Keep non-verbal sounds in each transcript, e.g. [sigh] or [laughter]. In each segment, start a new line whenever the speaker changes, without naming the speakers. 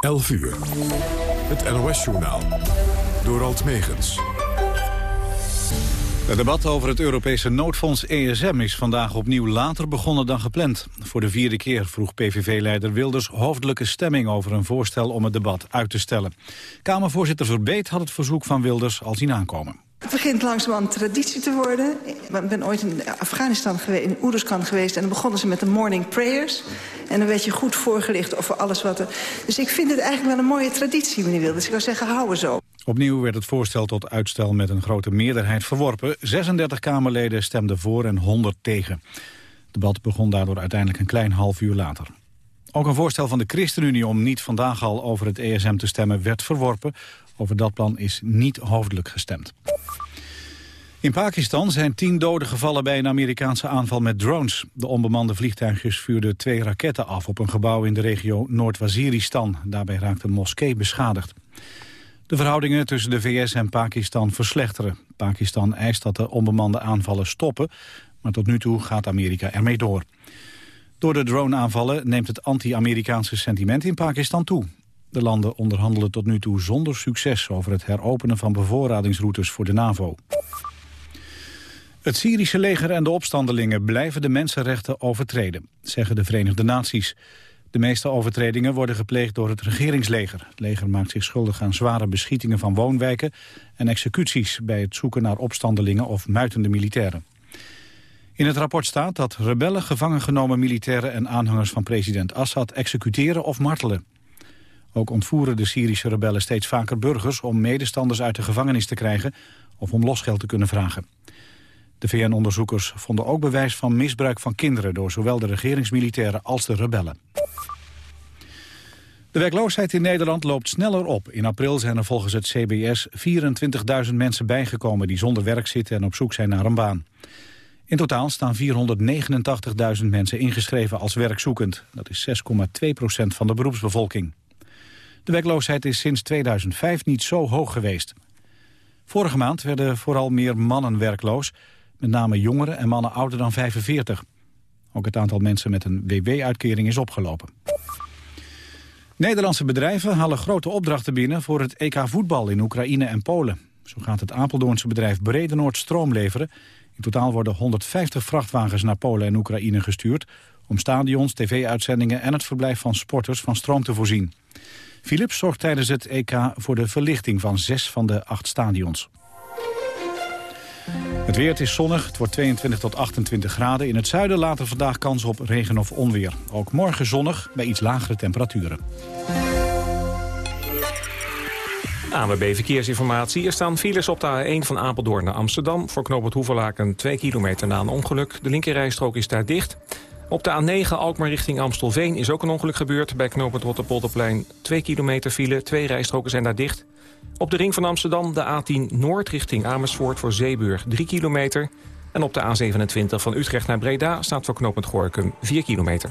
11 uur. Het NOS-journaal. Door Alt Megens.
Het debat over het Europese noodfonds ESM is vandaag opnieuw later begonnen dan gepland. Voor de vierde keer vroeg PVV-leider Wilders hoofdelijke stemming over een voorstel om het debat uit te stellen. Kamervoorzitter Verbeet had het verzoek van Wilders al zien aankomen.
Het begint langzamerhand traditie te worden. Ik ben ooit in Afghanistan geweest, in Oeruzkan geweest... en dan begonnen ze met de morning prayers. En dan werd je goed voorgelicht over alles wat er... Dus ik vind het eigenlijk wel een mooie traditie, meneer Wilders. Ik zou zeggen, houden zo.
Opnieuw werd het voorstel tot uitstel met een grote meerderheid verworpen. 36 Kamerleden stemden voor en 100 tegen. Het debat begon daardoor uiteindelijk een klein half uur later. Ook een voorstel van de ChristenUnie om niet vandaag al over het ESM te stemmen werd verworpen. Over dat plan is niet hoofdelijk gestemd. In Pakistan zijn tien doden gevallen bij een Amerikaanse aanval met drones. De onbemande vliegtuigjes vuurden twee raketten af op een gebouw in de regio Noord-Waziristan. Daarbij raakte een moskee beschadigd. De verhoudingen tussen de VS en Pakistan verslechteren. Pakistan eist dat de onbemande aanvallen stoppen, maar tot nu toe gaat Amerika ermee door. Door de drone-aanvallen neemt het anti-Amerikaanse sentiment in Pakistan toe. De landen onderhandelen tot nu toe zonder succes over het heropenen van bevoorradingsroutes voor de NAVO. Het Syrische leger en de opstandelingen blijven de mensenrechten overtreden, zeggen de Verenigde Naties. De meeste overtredingen worden gepleegd door het regeringsleger. Het leger maakt zich schuldig aan zware beschietingen van woonwijken en executies bij het zoeken naar opstandelingen of muitende militairen. In het rapport staat dat rebellen gevangen genomen militairen en aanhangers van president Assad executeren of martelen. Ook ontvoeren de Syrische rebellen steeds vaker burgers om medestanders uit de gevangenis te krijgen of om losgeld te kunnen vragen. De VN-onderzoekers vonden ook bewijs van misbruik van kinderen... door zowel de regeringsmilitairen als de rebellen. De werkloosheid in Nederland loopt sneller op. In april zijn er volgens het CBS 24.000 mensen bijgekomen... die zonder werk zitten en op zoek zijn naar een baan. In totaal staan 489.000 mensen ingeschreven als werkzoekend. Dat is 6,2 procent van de beroepsbevolking. De werkloosheid is sinds 2005 niet zo hoog geweest. Vorige maand werden vooral meer mannen werkloos... Met name jongeren en mannen ouder dan 45. Ook het aantal mensen met een WW-uitkering is opgelopen. Nederlandse bedrijven halen grote opdrachten binnen voor het EK voetbal in Oekraïne en Polen. Zo gaat het Apeldoornse bedrijf Bredenoord stroom leveren. In totaal worden 150 vrachtwagens naar Polen en Oekraïne gestuurd... om stadions, tv-uitzendingen en het verblijf van sporters van stroom te voorzien. Philips zorgt tijdens het EK voor de verlichting van zes van de acht stadions. Het weer is zonnig, het wordt 22 tot 28 graden. In het zuiden later vandaag kans op regen of onweer. Ook morgen zonnig, bij iets lagere temperaturen.
ANWB Verkeersinformatie. Er staan files op de A1 van Apeldoorn naar Amsterdam. Voor knooppunt Hoeverlaken 2 kilometer na een ongeluk. De linkerrijstrook is daar dicht. Op de A9 Alkmaar richting Amstelveen is ook een ongeluk gebeurd. Bij knooppunt Rotterpolderplein 2 kilometer file. Twee rijstroken zijn daar dicht. Op de ring van Amsterdam de A10 Noord richting Amersfoort voor Zeeburg 3 kilometer. En op de A27 van Utrecht naar Breda staat voor knooppunt Gorkum 4 kilometer.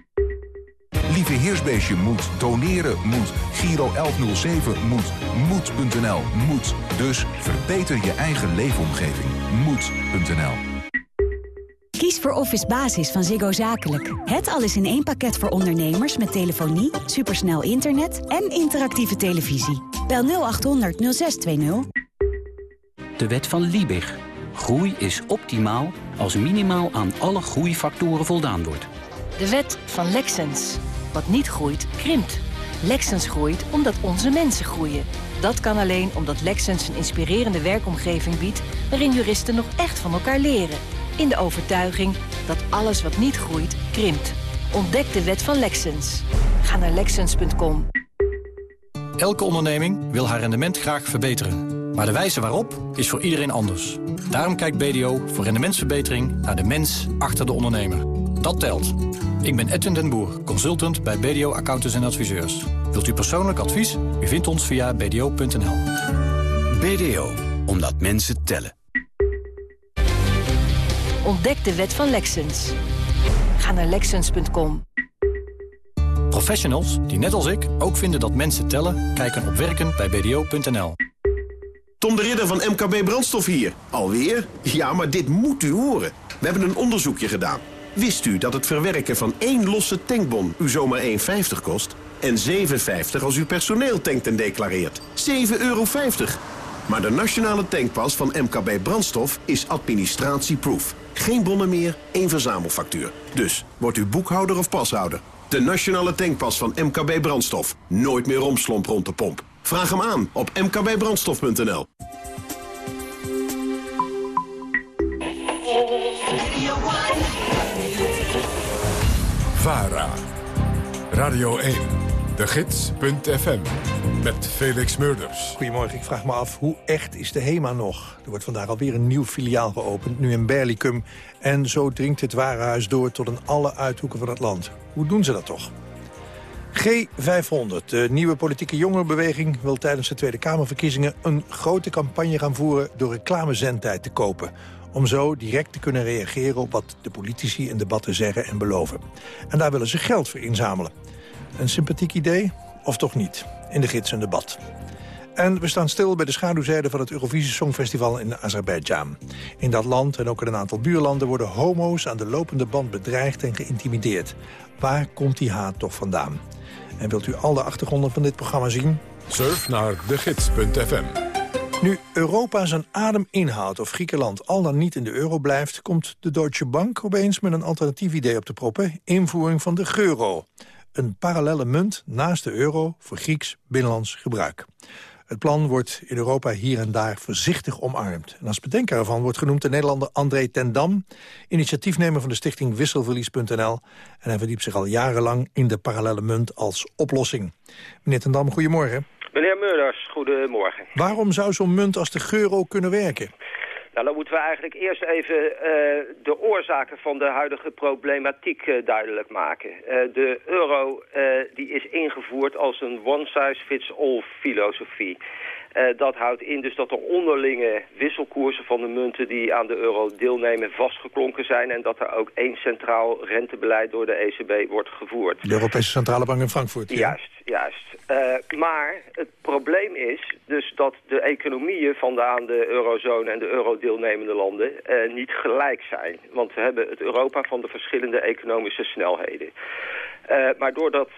Lieve Heersbeestje moet, doneren moet, Giro 1107 moet, moed.nl moet. Dus verbeter je eigen leefomgeving. Moed.nl
Kies voor Office Basis van Ziggo Zakelijk. Het alles in één pakket voor ondernemers met telefonie, supersnel internet en interactieve televisie. Bel 0800 0620.
De wet van Liebig. Groei is optimaal als minimaal aan alle groeifactoren voldaan wordt.
De wet van Lexens. Wat niet groeit, krimpt. Lexens groeit omdat onze mensen groeien. Dat kan alleen omdat Lexens een inspirerende werkomgeving biedt... waarin juristen nog echt van elkaar leren in de overtuiging dat alles wat niet groeit, krimpt. Ontdek de wet van Lexens. Ga naar Lexens.com.
Elke onderneming wil haar rendement graag verbeteren. Maar de wijze waarop is voor iedereen anders. Daarom kijkt BDO voor rendementsverbetering naar de mens achter de ondernemer. Dat telt. Ik ben Edwin den Boer, consultant bij BDO Accountants en Adviseurs. Wilt u persoonlijk advies? U vindt ons via bdo.nl.
BDO, omdat mensen tellen.
Ontdek de wet van Lexens. Ga naar Lexens.com.
Professionals die net als ik ook vinden dat mensen tellen... kijken op werken bij bdo.nl.
Tom de Ridder van MKB Brandstof hier. Alweer? Ja, maar dit moet u horen. We hebben een onderzoekje gedaan. Wist u dat het verwerken van één losse tankbon u zomaar 1,50 kost? En 7,50 als u personeel tankt en declareert. 7,50 euro. Maar de nationale tankpas van MKB Brandstof is administratieproof. Geen bonnen meer, één verzamelfactuur. Dus, wordt u boekhouder of pashouder? De nationale tankpas van MKB Brandstof. Nooit meer romslomp rond de pomp. Vraag hem aan op mkbbrandstof.nl.
VARA. Radio 1. De Gids.fm. Met Felix Murders.
Goedemorgen, ik vraag me af, hoe echt is de HEMA nog? Er wordt vandaag alweer een nieuw filiaal geopend, nu in Berlicum. En zo dringt het warenhuis door tot in alle uithoeken van het land. Hoe doen ze dat toch? G500, de nieuwe politieke jongerenbeweging... wil tijdens de Tweede Kamerverkiezingen een grote campagne gaan voeren... door reclamezendtijd te kopen om zo direct te kunnen reageren op wat de politici in debatten zeggen en beloven. En daar willen ze geld voor inzamelen. Een sympathiek idee? Of toch niet? In de gids een debat. En we staan stil bij de schaduwzijde van het Eurovisie Songfestival in Azerbeidzjan. In dat land en ook in een aantal buurlanden worden homo's aan de lopende band bedreigd en geïntimideerd. Waar komt die haat toch vandaan? En wilt u al de achtergronden van dit programma zien?
Surf naar degids.fm.
Nu Europa zijn adem inhoudt of Griekenland al dan niet in de euro blijft... komt de Deutsche Bank opeens met een alternatief idee op te proppen... invoering van de euro. Een parallelle munt naast de euro voor Grieks binnenlands gebruik. Het plan wordt in Europa hier en daar voorzichtig omarmd. En als bedenker ervan wordt genoemd de Nederlander André ten Dam... initiatiefnemer van de stichting Wisselverlies.nl... en hij verdiept zich al jarenlang in de parallelle munt als oplossing. Meneer ten Dam, goedemorgen.
Meneer Meurders, goedemorgen.
Waarom zou zo'n munt als de euro kunnen werken?
Nou, dan moeten we eigenlijk eerst even uh, de oorzaken van de huidige problematiek uh, duidelijk maken. Uh, de euro die is ingevoerd als een one-size-fits-all filosofie. Uh, dat houdt in dus dat de onderlinge wisselkoersen van de munten die aan de euro deelnemen vastgeklonken zijn. En dat er ook één centraal rentebeleid door de ECB wordt gevoerd.
De Europese Centrale Bank in Frankfurt. Ja.
Juist, juist. Uh, maar het probleem is dus dat de economieën van de aan de eurozone en de euro-deelnemende landen uh, niet gelijk zijn. Want we hebben het Europa van de verschillende economische snelheden. Maar door dat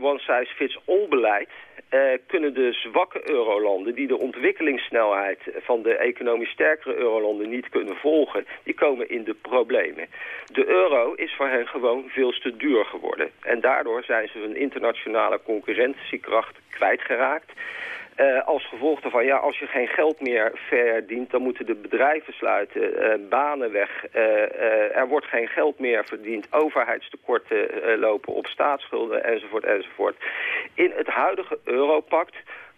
one-size-fits-all beleid uh, kunnen de zwakke eurolanden die de ontwikkelingssnelheid van de economisch sterkere eurolanden niet kunnen volgen, die komen in de problemen. De euro is voor hen gewoon veel te duur geworden. En daardoor zijn ze hun internationale concurrentiekracht kwijtgeraakt. Uh, als gevolg daarvan, ja, als je geen geld meer verdient, dan moeten de bedrijven sluiten, uh, banen weg. Uh, er wordt geen geld meer verdiend, overheidstekorten lopen op staatsschulden, enzovoort, enzovoort. In het huidige Europact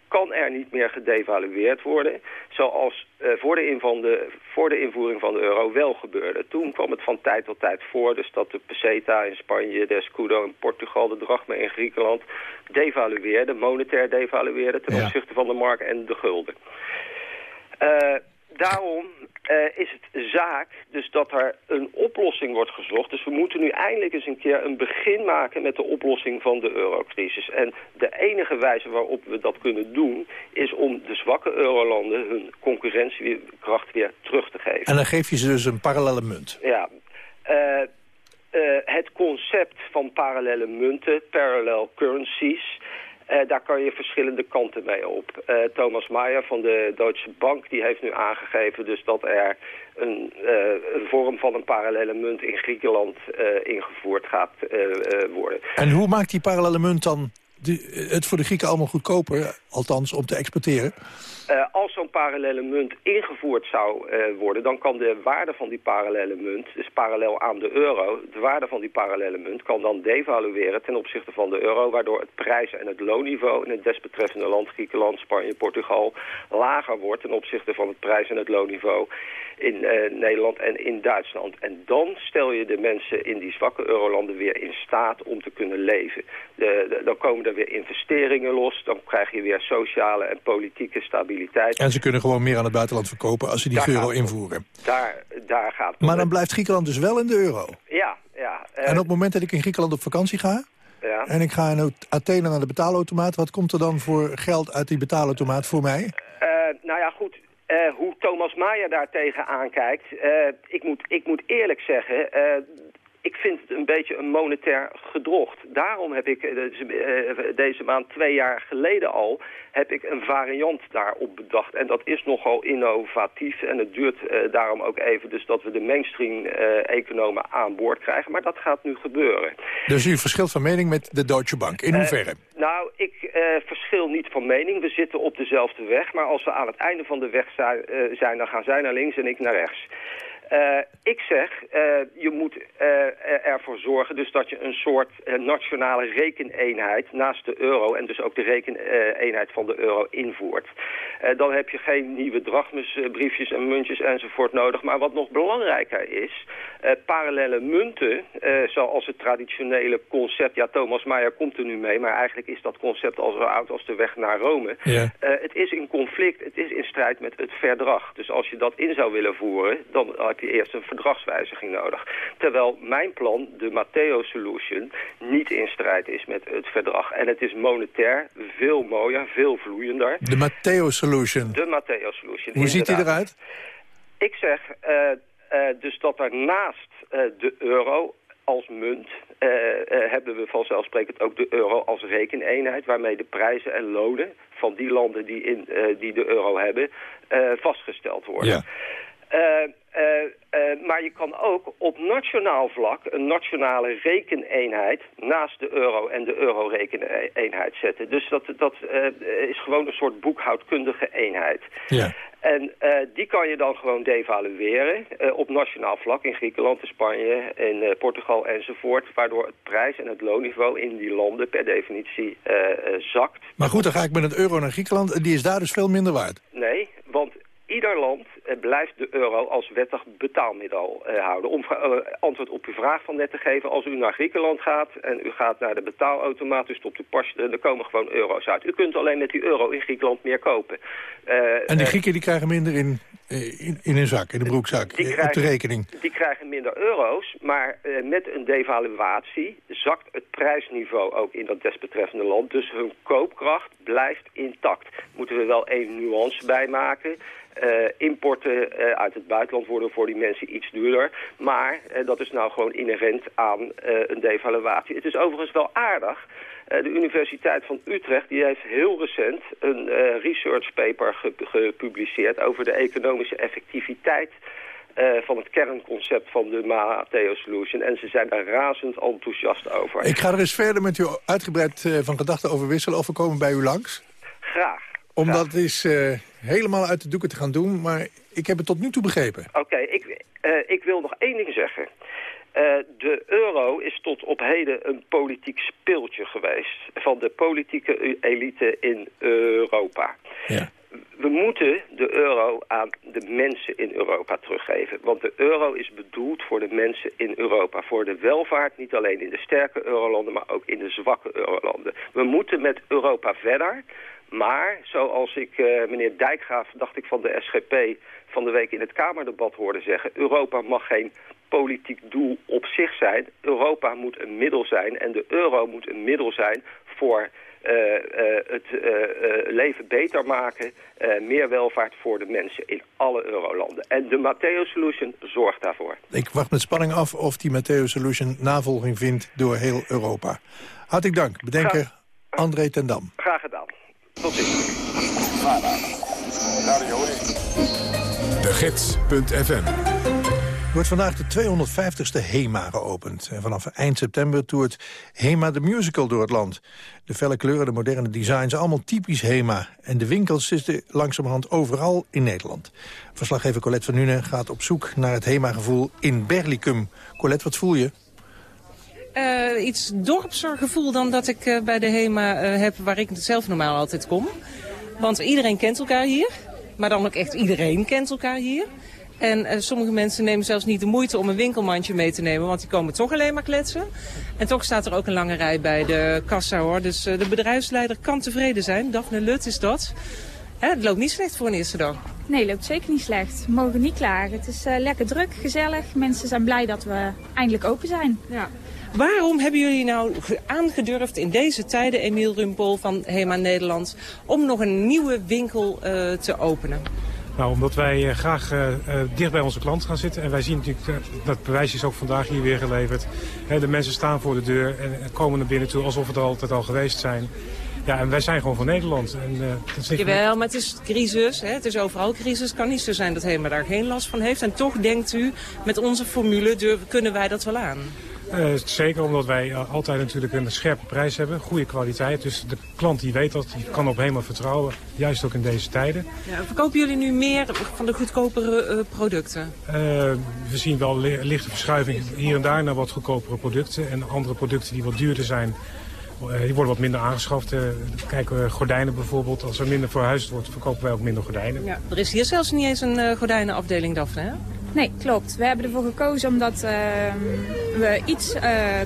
kan er niet meer gedevalueerd worden, zoals uh, voor, de de, voor, de invoering van de euro wel gebeurde. Toen kwam het van tijd tot tijd voor, dus dat de peseta in Spanje, de escudo in Portugal, de drachme in Griekenland devalueerde, monetair devalueerde ten opzichte van de mark en de gulden. Uh, daarom uh, is het zaak dus dat er een oplossing wordt gezocht. Dus we moeten nu eindelijk eens een keer een begin maken met de oplossing van de eurocrisis. En de enige wijze waarop we dat kunnen doen is om de zwakke eurolanden hun concurrentiekracht weer terug te geven.
En dan geef je ze dus een parallele munt.
Ja. Uh, uh, het concept van parallele munten, parallel currencies... Uh, daar kan je verschillende kanten mee op. Uh, Thomas Mayer van de Deutsche Bank die heeft nu aangegeven dus dat er een, uh, een vorm van een parallele munt in Griekenland ingevoerd gaat worden.
En hoe maakt die parallele munt dan de, het voor de Grieken allemaal goedkoper, althans om te exporteren?
Uh, als zo'n parallele munt ingevoerd zou uh, worden, dan kan de waarde van die parallele munt, dus parallel aan de euro, de waarde van die parallele munt kan dan devalueren ten opzichte van de euro, waardoor het prijs- en het loonniveau in het desbetreffende land, Griekenland, Spanje, Portugal, lager wordt ten opzichte van het prijs- en het loonniveau in uh, Nederland en in Duitsland. En dan stel je de mensen in die zwakke eurolanden weer in staat om te kunnen leven. De, de, dan komen er weer investeringen los, dan krijg je weer sociale en politieke stabiliteit.
En ze kunnen gewoon meer aan het buitenland verkopen als ze die
Daar
euro
gaat-
invoeren.
Daar, daar gaat het
Maar dan blijft Griekenland dus wel in de euro.
Ja, ja. eh,
En op het moment dat ik in Griekenland op vakantie ga...
ja.
en ik ga in Athene naar de betaalautomaat... wat komt er dan voor geld uit die betaalautomaat voor mij?
Eh, nou ja, goed. Eh, hoe Thomas Maier daar tegenaan kijkt... eh, ik, moet, ik moet eerlijk zeggen... eh, ik vind het een beetje een monetair gedrocht. Daarom heb ik eh, deze, eh, deze maand, twee jaar geleden al... heb ik een variant daarop bedacht. En dat is nogal innovatief. En het duurt eh, daarom ook even dus dat we de mainstream economen aan boord krijgen. Maar dat gaat nu gebeuren.
Dus u verschilt van mening met de Deutsche Bank. In hoeverre?
nou, ik verschil niet van mening. We zitten op dezelfde weg. Maar als we aan het einde van de weg zijn, zijn dan gaan zij naar links en ik naar rechts. Eh, ik zeg, eh, je moet eh, ervoor zorgen dus dat je een soort nationale rekeneenheid naast de euro en dus ook de rekeneenheid van de euro invoert. Dan heb je geen nieuwe drachmesbriefjes en muntjes enzovoort nodig. Maar wat nog belangrijker is, parallele munten, zoals het traditionele concept, ja Thomas Maier komt er nu mee, maar eigenlijk is dat concept al zo oud als de weg naar Rome.
Ja.
Het is in conflict, het is in strijd met het verdrag. Dus als je dat in zou willen voeren, dan heb je eerst een verdragswijziging nodig. Terwijl mijn plan, de Matteo Solution, niet in strijd is met het verdrag. En het is monetair veel mooier, veel vloeiender.
De Matteo Solution.
De Matteo Solution.
Hoe ziet die eruit?
Ik zeg eh, eh, dus dat er naast eh, de euro als munt eh, eh, hebben we vanzelfsprekend ook de euro als rekeneenheid... waarmee de prijzen en lonen van die landen die, in, die de euro hebben vastgesteld worden.
Ja.
Eh, eh, maar je kan ook op nationaal vlak een nationale rekeneenheid naast de euro en de euro-rekeneenheid zetten. Dus dat, dat eh, is gewoon een soort boekhoudkundige eenheid.
Ja.
En die kan je dan gewoon devalueren op nationaal vlak in Griekenland, in Spanje, in Portugal enzovoort. Waardoor het prijs- en het loonniveau in die landen per definitie zakt.
Maar goed, dan ga ik met een euro naar Griekenland... en die is daar dus veel minder waard.
Nee, want ieder land blijft de euro als wettig betaalmiddel eh, houden. Om eh, antwoord op uw vraag van net te geven, als u naar Griekenland gaat en u gaat naar de betaalautomaat, u stopt uw pas, eh, er komen gewoon euro's uit. U kunt alleen met die euro in Griekenland meer kopen. Eh,
En
eh,
Grieken die krijgen minder in, eh, in, in hun zak, in de broekzak,
Die
eh, op
krijgen-
de rekening.
Die krijgen minder euro's, maar eh, met een devaluatie zakt het prijsniveau ook in dat desbetreffende land. Dus hun koopkracht blijft intact. Moeten we wel één nuance bij maken. Eh, importen eh, uit het buitenland worden voor die mensen iets duurder. Maar eh, dat is nou gewoon inherent aan eh, een devaluatie. Het is overigens wel aardig. De Universiteit van Utrecht die heeft heel recent een research paper ge- gepubliceerd over de economische effectiviteit van het kernconcept van de Matteo Solution. En ze zijn daar razend enthousiast over.
Ik ga er eens verder met u uitgebreid van gedachten over wisselen... of we komen bij u langs.
Graag.
Om dat eens eh, helemaal uit de doeken te gaan doen. Maar ik heb het tot nu toe begrepen.
Oké, ik, eh, ik wil nog één ding zeggen. Eh, de euro is tot op heden een politiek speeltje geweest... van de politieke elite in Europa.
Ja.
We moeten de euro aan de mensen in Europa teruggeven. Want de euro is bedoeld voor de mensen in Europa. Voor de welvaart, niet alleen in de sterke eurolanden, maar ook in de zwakke eurolanden. We moeten met Europa verder. Maar, zoals ik eh, meneer Dijkgraaf, dacht ik van de SGP... van de week in het Kamerdebat hoorde zeggen... Europa mag geen politiek doel op zich zijn. Europa moet een middel zijn en de euro moet een middel zijn voor eh, eh, het leven beter maken, meer welvaart voor de mensen in alle eurolanden. En de Matteo Solution zorgt daarvoor.
Ik wacht met spanning af of die Matteo Solution navolging vindt door heel Europa. Hartelijk dank, bedenker André ten Dam.
Graag gedaan. Tot ziens.
De Gids.fm
Er wordt vandaag de 250ste HEMA geopend. En vanaf eind september toert HEMA de musical door het land. De felle kleuren, de moderne designs, allemaal typisch HEMA. En de winkels zitten langzamerhand overal in Nederland. Verslaggever Colette van Nuenen gaat op zoek naar het HEMA-gevoel in Berlicum. Colette, wat voel je?
Uh, iets dorpser gevoel dan dat ik uh, bij de HEMA uh, heb waar ik zelf normaal altijd kom. Want iedereen kent elkaar hier. Maar dan ook echt iedereen kent elkaar hier. En sommige mensen nemen zelfs niet de moeite om een winkelmandje mee te nemen, want die komen toch alleen maar kletsen. En toch staat er ook een lange rij bij de kassa hoor. Dus de bedrijfsleider kan tevreden zijn. Daphne Lut is dat. Hè, het loopt niet slecht voor een eerste dag.
Nee, het loopt zeker niet slecht. We mogen niet klagen. Het is uh, lekker druk, gezellig. Mensen zijn blij dat we eindelijk open zijn.
Ja. Waarom hebben jullie nou aangedurfd in deze tijden, Emiel Rumpol van HEMA Nederland, om nog een nieuwe winkel uh, te openen?
Nou, omdat wij uh, graag uh, dicht bij onze klant gaan zitten. En wij zien natuurlijk, dat bewijs is ook vandaag hier weer geleverd. He, de mensen staan voor de deur en komen naar binnen toe alsof we er altijd al geweest zijn. Ja, en wij zijn gewoon van Nederland. En, uh,
dat Jawel, maar het is crisis. Hè? Het is overal crisis. Het kan niet zo zijn dat HEMA daar geen last van heeft. En toch denkt u, met onze formule durven, kunnen wij dat wel aan?
Uh, zeker omdat wij uh, altijd natuurlijk een scherpe prijs hebben, goede kwaliteit. Dus de klant die weet dat, die kan op helemaal vertrouwen, juist ook in deze tijden.
Ja, verkopen jullie nu meer van de goedkopere uh, producten?
we zien wel li lichte verschuiving hier en daar naar wat goedkopere producten. En andere producten die wat duurder zijn, die worden wat minder aangeschaft. kijken gordijnen bijvoorbeeld, als er minder verhuisd wordt, verkopen wij ook minder gordijnen.
Ja, er is hier zelfs niet eens een gordijnenafdeling, Daphne, hè?
Nee, klopt. We hebben ervoor gekozen omdat uh, we iets uh,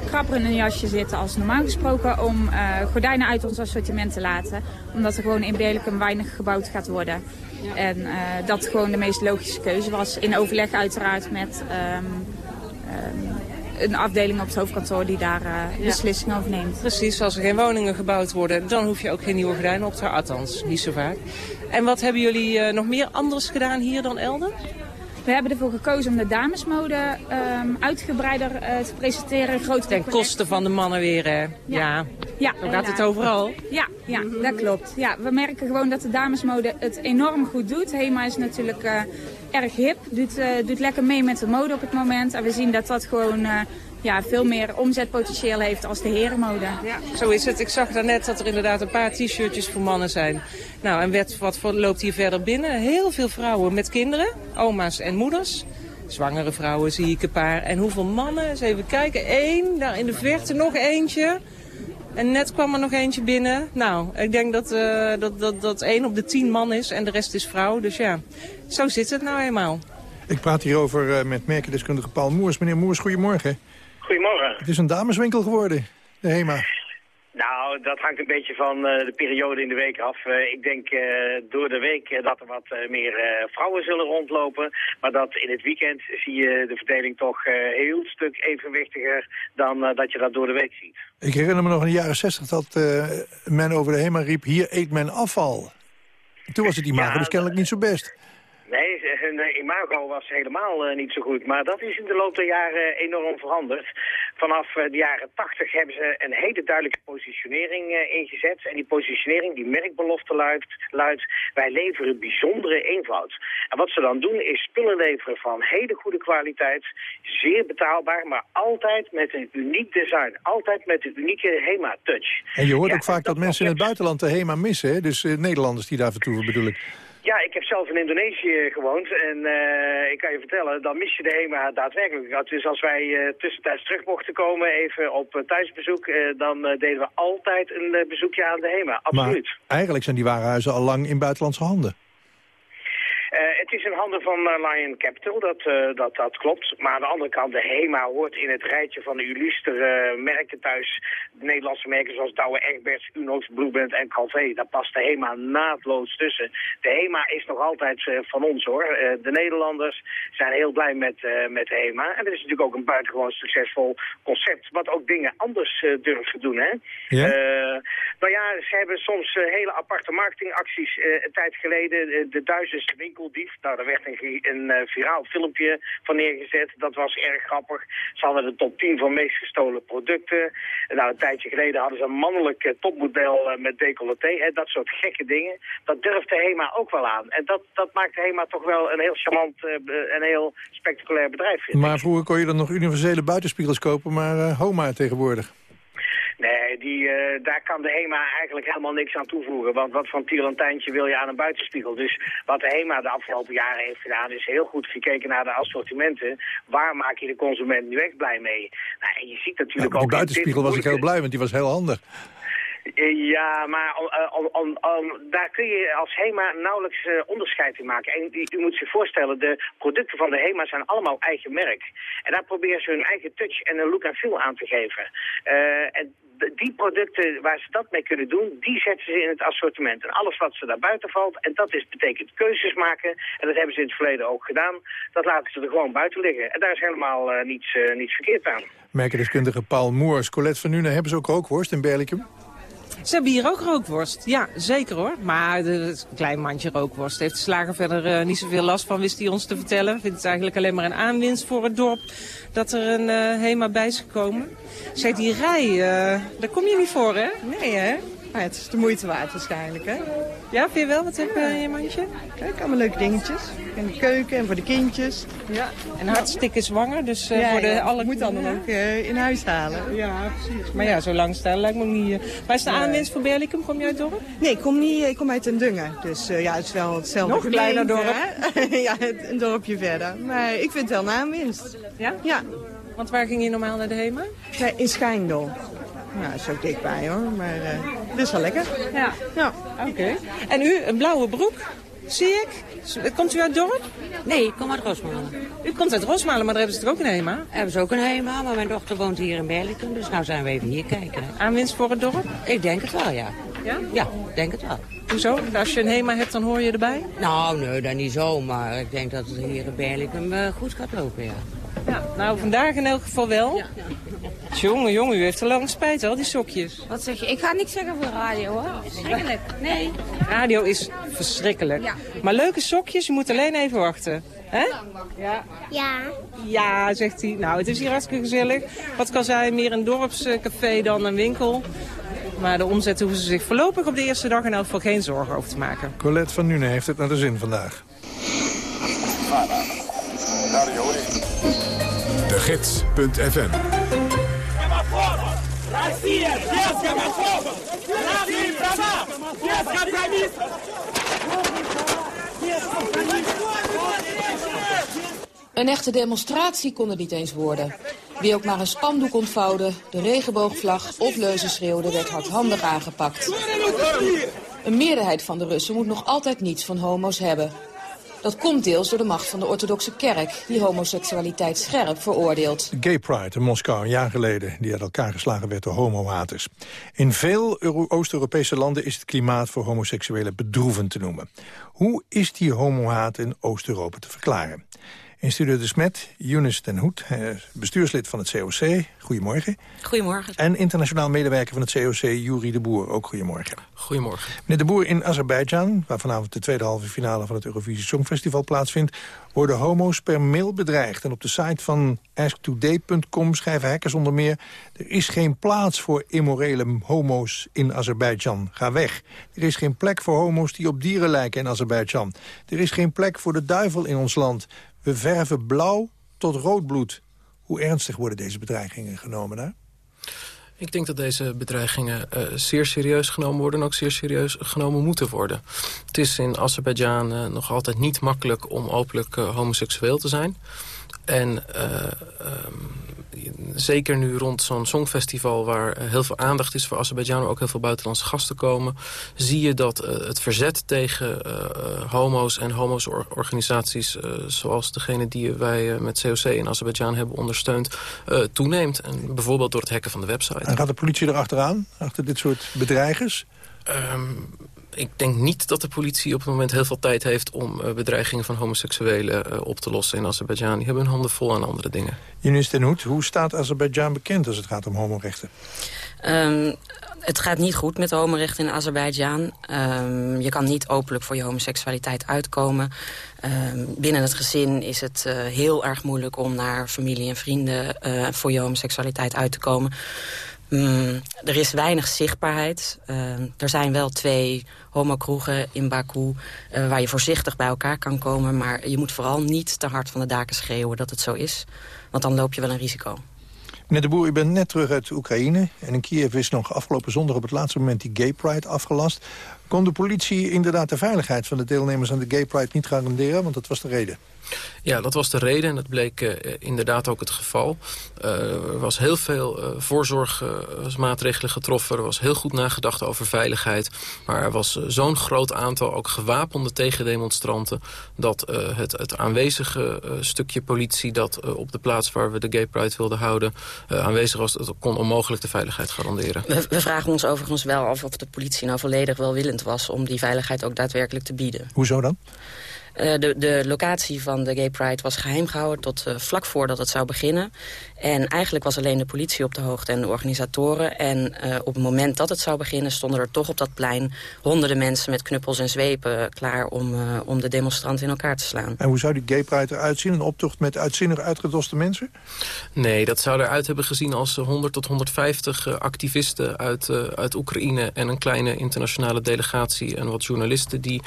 krapper in een jasje zitten als normaal gesproken om uh, gordijnen uit ons assortiment te laten. Omdat er gewoon in Belicum weinig gebouwd gaat worden. Ja. En dat gewoon de meest logische keuze was. In overleg uiteraard met um, um, een afdeling op het hoofdkantoor die daar uh, beslissingen over neemt.
Precies, als er geen woningen gebouwd worden, dan hoef je ook geen nieuwe gordijnen op te Althans, niet zo vaak. En wat hebben jullie uh, nog meer anders gedaan hier dan Elden?
We hebben ervoor gekozen om de damesmode um, uitgebreider uh, te presenteren. Groot
Ten koste van de mannen weer, hè? Ja. ja.
ja.
Zo gaat het overal.
Ja, ja dat klopt. Ja, we merken gewoon dat de damesmode het enorm goed doet. Hema is natuurlijk uh, erg hip, doet, uh, doet lekker mee met de mode op het moment. En we zien dat dat gewoon ja, veel meer omzetpotentieel heeft als de herenmode.
Ja, zo is het. Ik zag daarnet dat er inderdaad een paar t-shirtjes voor mannen zijn. Nou, en wat, wat loopt hier verder binnen? Heel veel vrouwen met kinderen, oma's en moeders. Zwangere vrouwen zie ik een paar. En hoeveel mannen? Eens even kijken. Eén, daar in de verte nog eentje. En net kwam er nog eentje binnen. Nou, ik denk dat, uh, dat, dat, dat één op de tien man is en de rest is vrouw. Dus ja, zo zit het nou eenmaal.
Ik praat hierover uh, met merkendeskundige Paul Moers. Meneer Moers, goedemorgen.
Goedemorgen.
Het is een dameswinkel geworden, de HEMA.
Nou, dat hangt een beetje van uh, de periode in de week af. Uh, ik denk uh, door de week dat er wat meer vrouwen zullen rondlopen. Maar dat in het weekend zie je de verdeling toch heel stuk evenwichtiger dan dat je dat door de week ziet.
Ik herinner me nog in de jaren zestig dat men over de HEMA riep, hier eet men afval. Toen was het imago ja, dus kennelijk niet zo best.
Nee, hun imago was helemaal uh, niet zo goed. Maar dat is in de loop der jaren enorm veranderd. Vanaf uh, de jaren tachtig hebben ze een hele duidelijke positionering uh, ingezet. En die positionering, die merkbelofte luidt, luidt, wij leveren bijzondere eenvoud. En wat ze dan doen is spullen leveren van hele goede kwaliteit, zeer betaalbaar, maar altijd met een uniek design. Altijd met een unieke HEMA-touch.
En je hoort ja, ook vaak dat, dat mensen in het buitenland de HEMA missen, hè? dus Nederlanders die daar vertoeven bedoel ik.
Ja, ik heb zelf in Indonesië gewoond en uh, ik kan je vertellen, dan mis je de HEMA daadwerkelijk. Dus als wij uh, tussentijds terug mochten komen, even op uh, thuisbezoek, dan deden we altijd een bezoekje aan de HEMA, absoluut.
Maar eigenlijk zijn die warenhuizen al lang in buitenlandse handen.
Uh, het is in handen van uh, Lion Capital, dat, uh, dat, dat klopt. Maar aan de andere kant, de HEMA hoort in het rijtje van de illustere merken thuis. De Nederlandse merken zoals Douwe Egberts, Unox, Blueband en Calvé. Daar past de HEMA naadloos tussen. De HEMA is nog altijd van ons hoor. de Nederlanders zijn heel blij met, met de HEMA. En dat is natuurlijk ook een buitengewoon succesvol concept. Wat ook dingen anders durft te doen. Hè?
Ja?
nou ja, ze hebben soms hele aparte marketingacties. een tijd geleden de duizendste winkel Nou, daar werd een, een uh, viraal filmpje van neergezet. Dat was erg grappig. Ze hadden de top 10 van meest gestolen producten. En nou, een tijdje geleden hadden ze een mannelijk topmodel uh, met decolleté. Hè, dat soort gekke dingen. Dat durfde HEMA ook wel aan. En dat, dat maakt HEMA toch wel een heel charmant en heel spectaculair bedrijf.
Maar vroeger kon je dan nog universele buitenspiegels kopen, maar HOMA tegenwoordig.
Nee, die, uh, daar kan de HEMA eigenlijk helemaal niks aan toevoegen. Want wat van tierlantijntje wil je aan een buitenspiegel? Dus wat de HEMA de afgelopen jaren heeft gedaan... is heel goed gekeken naar de assortimenten. Waar maak je de consument nu echt blij mee? Nou, en je ziet natuurlijk
ja,
ook...
Die buitenspiegel was ik heel blij, want die was heel handig.
Ja, maar om, om, om, daar kun je als HEMA nauwelijks uh, onderscheid in maken. En u, u, moet zich voorstellen, de producten van de HEMA zijn allemaal eigen merk. En daar proberen ze hun eigen touch en een look en feel aan te geven. Uh, en die producten waar ze dat mee kunnen doen, die zetten ze in het assortiment. En alles wat ze daar buiten valt, en dat is, betekent keuzes maken. En dat hebben ze in het verleden ook gedaan. Dat laten ze er gewoon buiten liggen. En daar is helemaal uh, niets, niets verkeerd aan.
Merkendeskundige Paul Moers, Colette van Nuenen, hebben ze ook rookworst in Berlicum?
Ze hebben hier ook rookworst. Ja, zeker hoor. Maar een klein mandje rookworst. Heeft de slager verder uh, niet zoveel last van, wist hij ons te vertellen. Vindt het eigenlijk alleen maar een aanwinst voor het dorp dat er een uh, HEMA bij is gekomen. Zegt die rij, uh, daar kom je niet voor hè?
Nee hè? Maar het is de moeite waard waarschijnlijk, hè?
Ja, vind je wel? Wat heb je in je mandje?
Kijk, allemaal leuke dingetjes. In de keuken en voor de kindjes.
Ja, en hartstikke zwanger, dus uh, ja, voor de
ja,
alle...
moet dan ook uh, in huis halen.
Ja, precies. Maar ja, zo lang staan lijkt me niet... Uh... Maar is de aanwinst voor Berlicum? Kom je uit dorp?
Nee, ik kom, niet, ik kom uit een Dungen. Dus ja, het is wel hetzelfde
Nog kleiner dorp? [laughs]
ja, een dorpje verder. Maar ik vind het wel een aanwinst.
Ja?
Ja.
Want waar ging je normaal naar de HEMA?
In Schijndel. Nou, zo dichtbij hoor, maar dit is wel lekker.
Ja.
ja.
Oké. Okay. En u, een blauwe broek, zie ik. Komt u uit het dorp?
Nee, ik kom uit Rosmalen.
U komt uit Rosmalen, maar daar hebben ze toch ook een HEMA?
Hebben ze ook een HEMA, maar mijn dochter woont hier in Berlicum, dus nou zijn we even hier kijken.
Aanwinst voor het dorp?
Ik denk het wel, ja.
Ja?
Ja, denk het wel.
Hoezo? Als je een HEMA hebt, dan hoor je erbij?
Nou, nee, dat niet zo, maar ik denk dat het hier in Berlicum uh, goed gaat lopen, ja.
Ja, nou vandaag in elk geval wel. Ja. Jongen, jongen, u heeft er lang spijt, al die sokjes.
Wat zeg je? Ik ga niks zeggen voor radio, hoor. Verschrikkelijk. Nee.
Radio is verschrikkelijk.
Ja.
Maar leuke sokjes, je moet alleen even wachten. Hè?
Ja. Ja.
Ja, zegt hij. Nou, het is hier hartstikke gezellig. Wat kan zijn, meer een dorpscafé dan een winkel. Maar de omzet hoeven ze zich voorlopig op de eerste dag in elk geval geen zorgen over te maken.
Colette van Nuenen heeft het naar de zin vandaag.
De Gids.fm
Een echte demonstratie kon het niet eens worden. Wie ook maar een spandoek ontvouwde, de regenboogvlag of leuzen schreeuwde, werd hardhandig aangepakt. Een meerderheid van de Russen moet nog altijd niets van homo's hebben. Dat komt deels door de macht van de orthodoxe kerk, die homoseksualiteit scherp veroordeelt.
Gay Pride in Moskou, een jaar geleden, die uit elkaar geslagen werd door homohaters. In veel Oost-Europese landen is het klimaat voor homoseksuelen bedroevend te noemen. Hoe is die homohaat in Oost-Europa te verklaren? In Studio de Smet, Younes ten Hoed, bestuurslid van het COC. Goedemorgen.
Goedemorgen.
En internationaal medewerker van het COC, Juri de Boer. Ook goedemorgen.
Goedemorgen.
Meneer de Boer, in Azerbeidzjan, waar vanavond de tweede halve finale van het Eurovisie Songfestival plaatsvindt, worden homo's per mail bedreigd. En op de site van asktoday.com schrijven hackers onder meer... er is geen plaats voor immorele homo's in Azerbeidzjan. Ga weg. Er is geen plek voor homo's die op dieren lijken in Azerbeidzjan. Er is geen plek voor de duivel in ons land. We verven blauw tot rood bloed. Hoe ernstig worden deze bedreigingen genomen daar?
Ik denk dat deze bedreigingen uh, zeer serieus genomen worden... en ook zeer serieus genomen moeten worden. Het is in Azerbeidzjan uh, nog altijd niet makkelijk om openlijk uh, homoseksueel te zijn. En um, zeker nu rond zo'n songfestival... waar heel veel aandacht is voor Azerbeidzjan... ook heel veel buitenlandse gasten komen... zie je dat het verzet tegen homo's en homo's organisaties... zoals degene die wij met COC in Azerbeidzjan hebben ondersteund... toeneemt. En bijvoorbeeld door het hacken van de website.
En gaat de politie erachteraan, achter dit soort bedreigers?
Um, ik denk niet dat de politie op het moment heel veel tijd heeft... om uh, bedreigingen van homoseksuelen uh, op te lossen in Azerbeidzjan. Die hebben hun handen vol aan andere dingen.
Yunus ten Hoed, hoe staat Azerbeidzjan bekend als het gaat om homorechten?
Ehm, het gaat niet goed met de homorechten in Azerbeidzjan. Ehm, je kan niet openlijk voor je homoseksualiteit uitkomen. Ehm, binnen het gezin is het uh, heel erg moeilijk om naar familie en vrienden uh, voor je homoseksualiteit uit te komen. Mm, er is weinig zichtbaarheid. Uh, er zijn wel twee homokroegen in Baku uh, waar je voorzichtig bij elkaar kan komen. Maar je moet vooral niet te hard van de daken schreeuwen dat het zo is. Want dan loop je wel een risico.
Meneer de Boer, u bent net terug uit Oekraïne. En in Kiev is nog afgelopen zondag op het laatste moment die Gay Pride afgelast. Kon de politie inderdaad de veiligheid van de deelnemers aan de Gay Pride niet garanderen? Want dat was de reden.
Ja, dat was de reden en dat bleek uh, inderdaad ook het geval. Uh, er was heel veel uh, voorzorgsmaatregelen getroffen. Er was heel goed nagedacht over veiligheid. Maar er was zo'n groot aantal ook gewapende tegendemonstranten... dat het, het aanwezige stukje politie dat op de plaats waar we de Gay Pride wilden houden... aanwezig was, dat kon onmogelijk de veiligheid garanderen.
We, we, vragen ons overigens wel af of de politie nou volledig welwillend was... om die veiligheid ook daadwerkelijk te bieden.
Hoezo dan?
Uh, de, de locatie van de Gay Pride was geheim gehouden tot uh, vlak voordat het zou beginnen. En eigenlijk was alleen de politie op de hoogte en de organisatoren. En uh, op het moment dat het zou beginnen stonden er toch op dat plein... honderden mensen met knuppels en zwepen klaar om, om de demonstranten in elkaar te slaan.
En hoe zou die Gay Pride eruit zien? Een optocht met uitzinnig uitgedoste mensen?
Nee, dat zou eruit hebben gezien als 100 tot 150 activisten uit, uit Oekraïne... en een kleine internationale delegatie en wat journalisten... die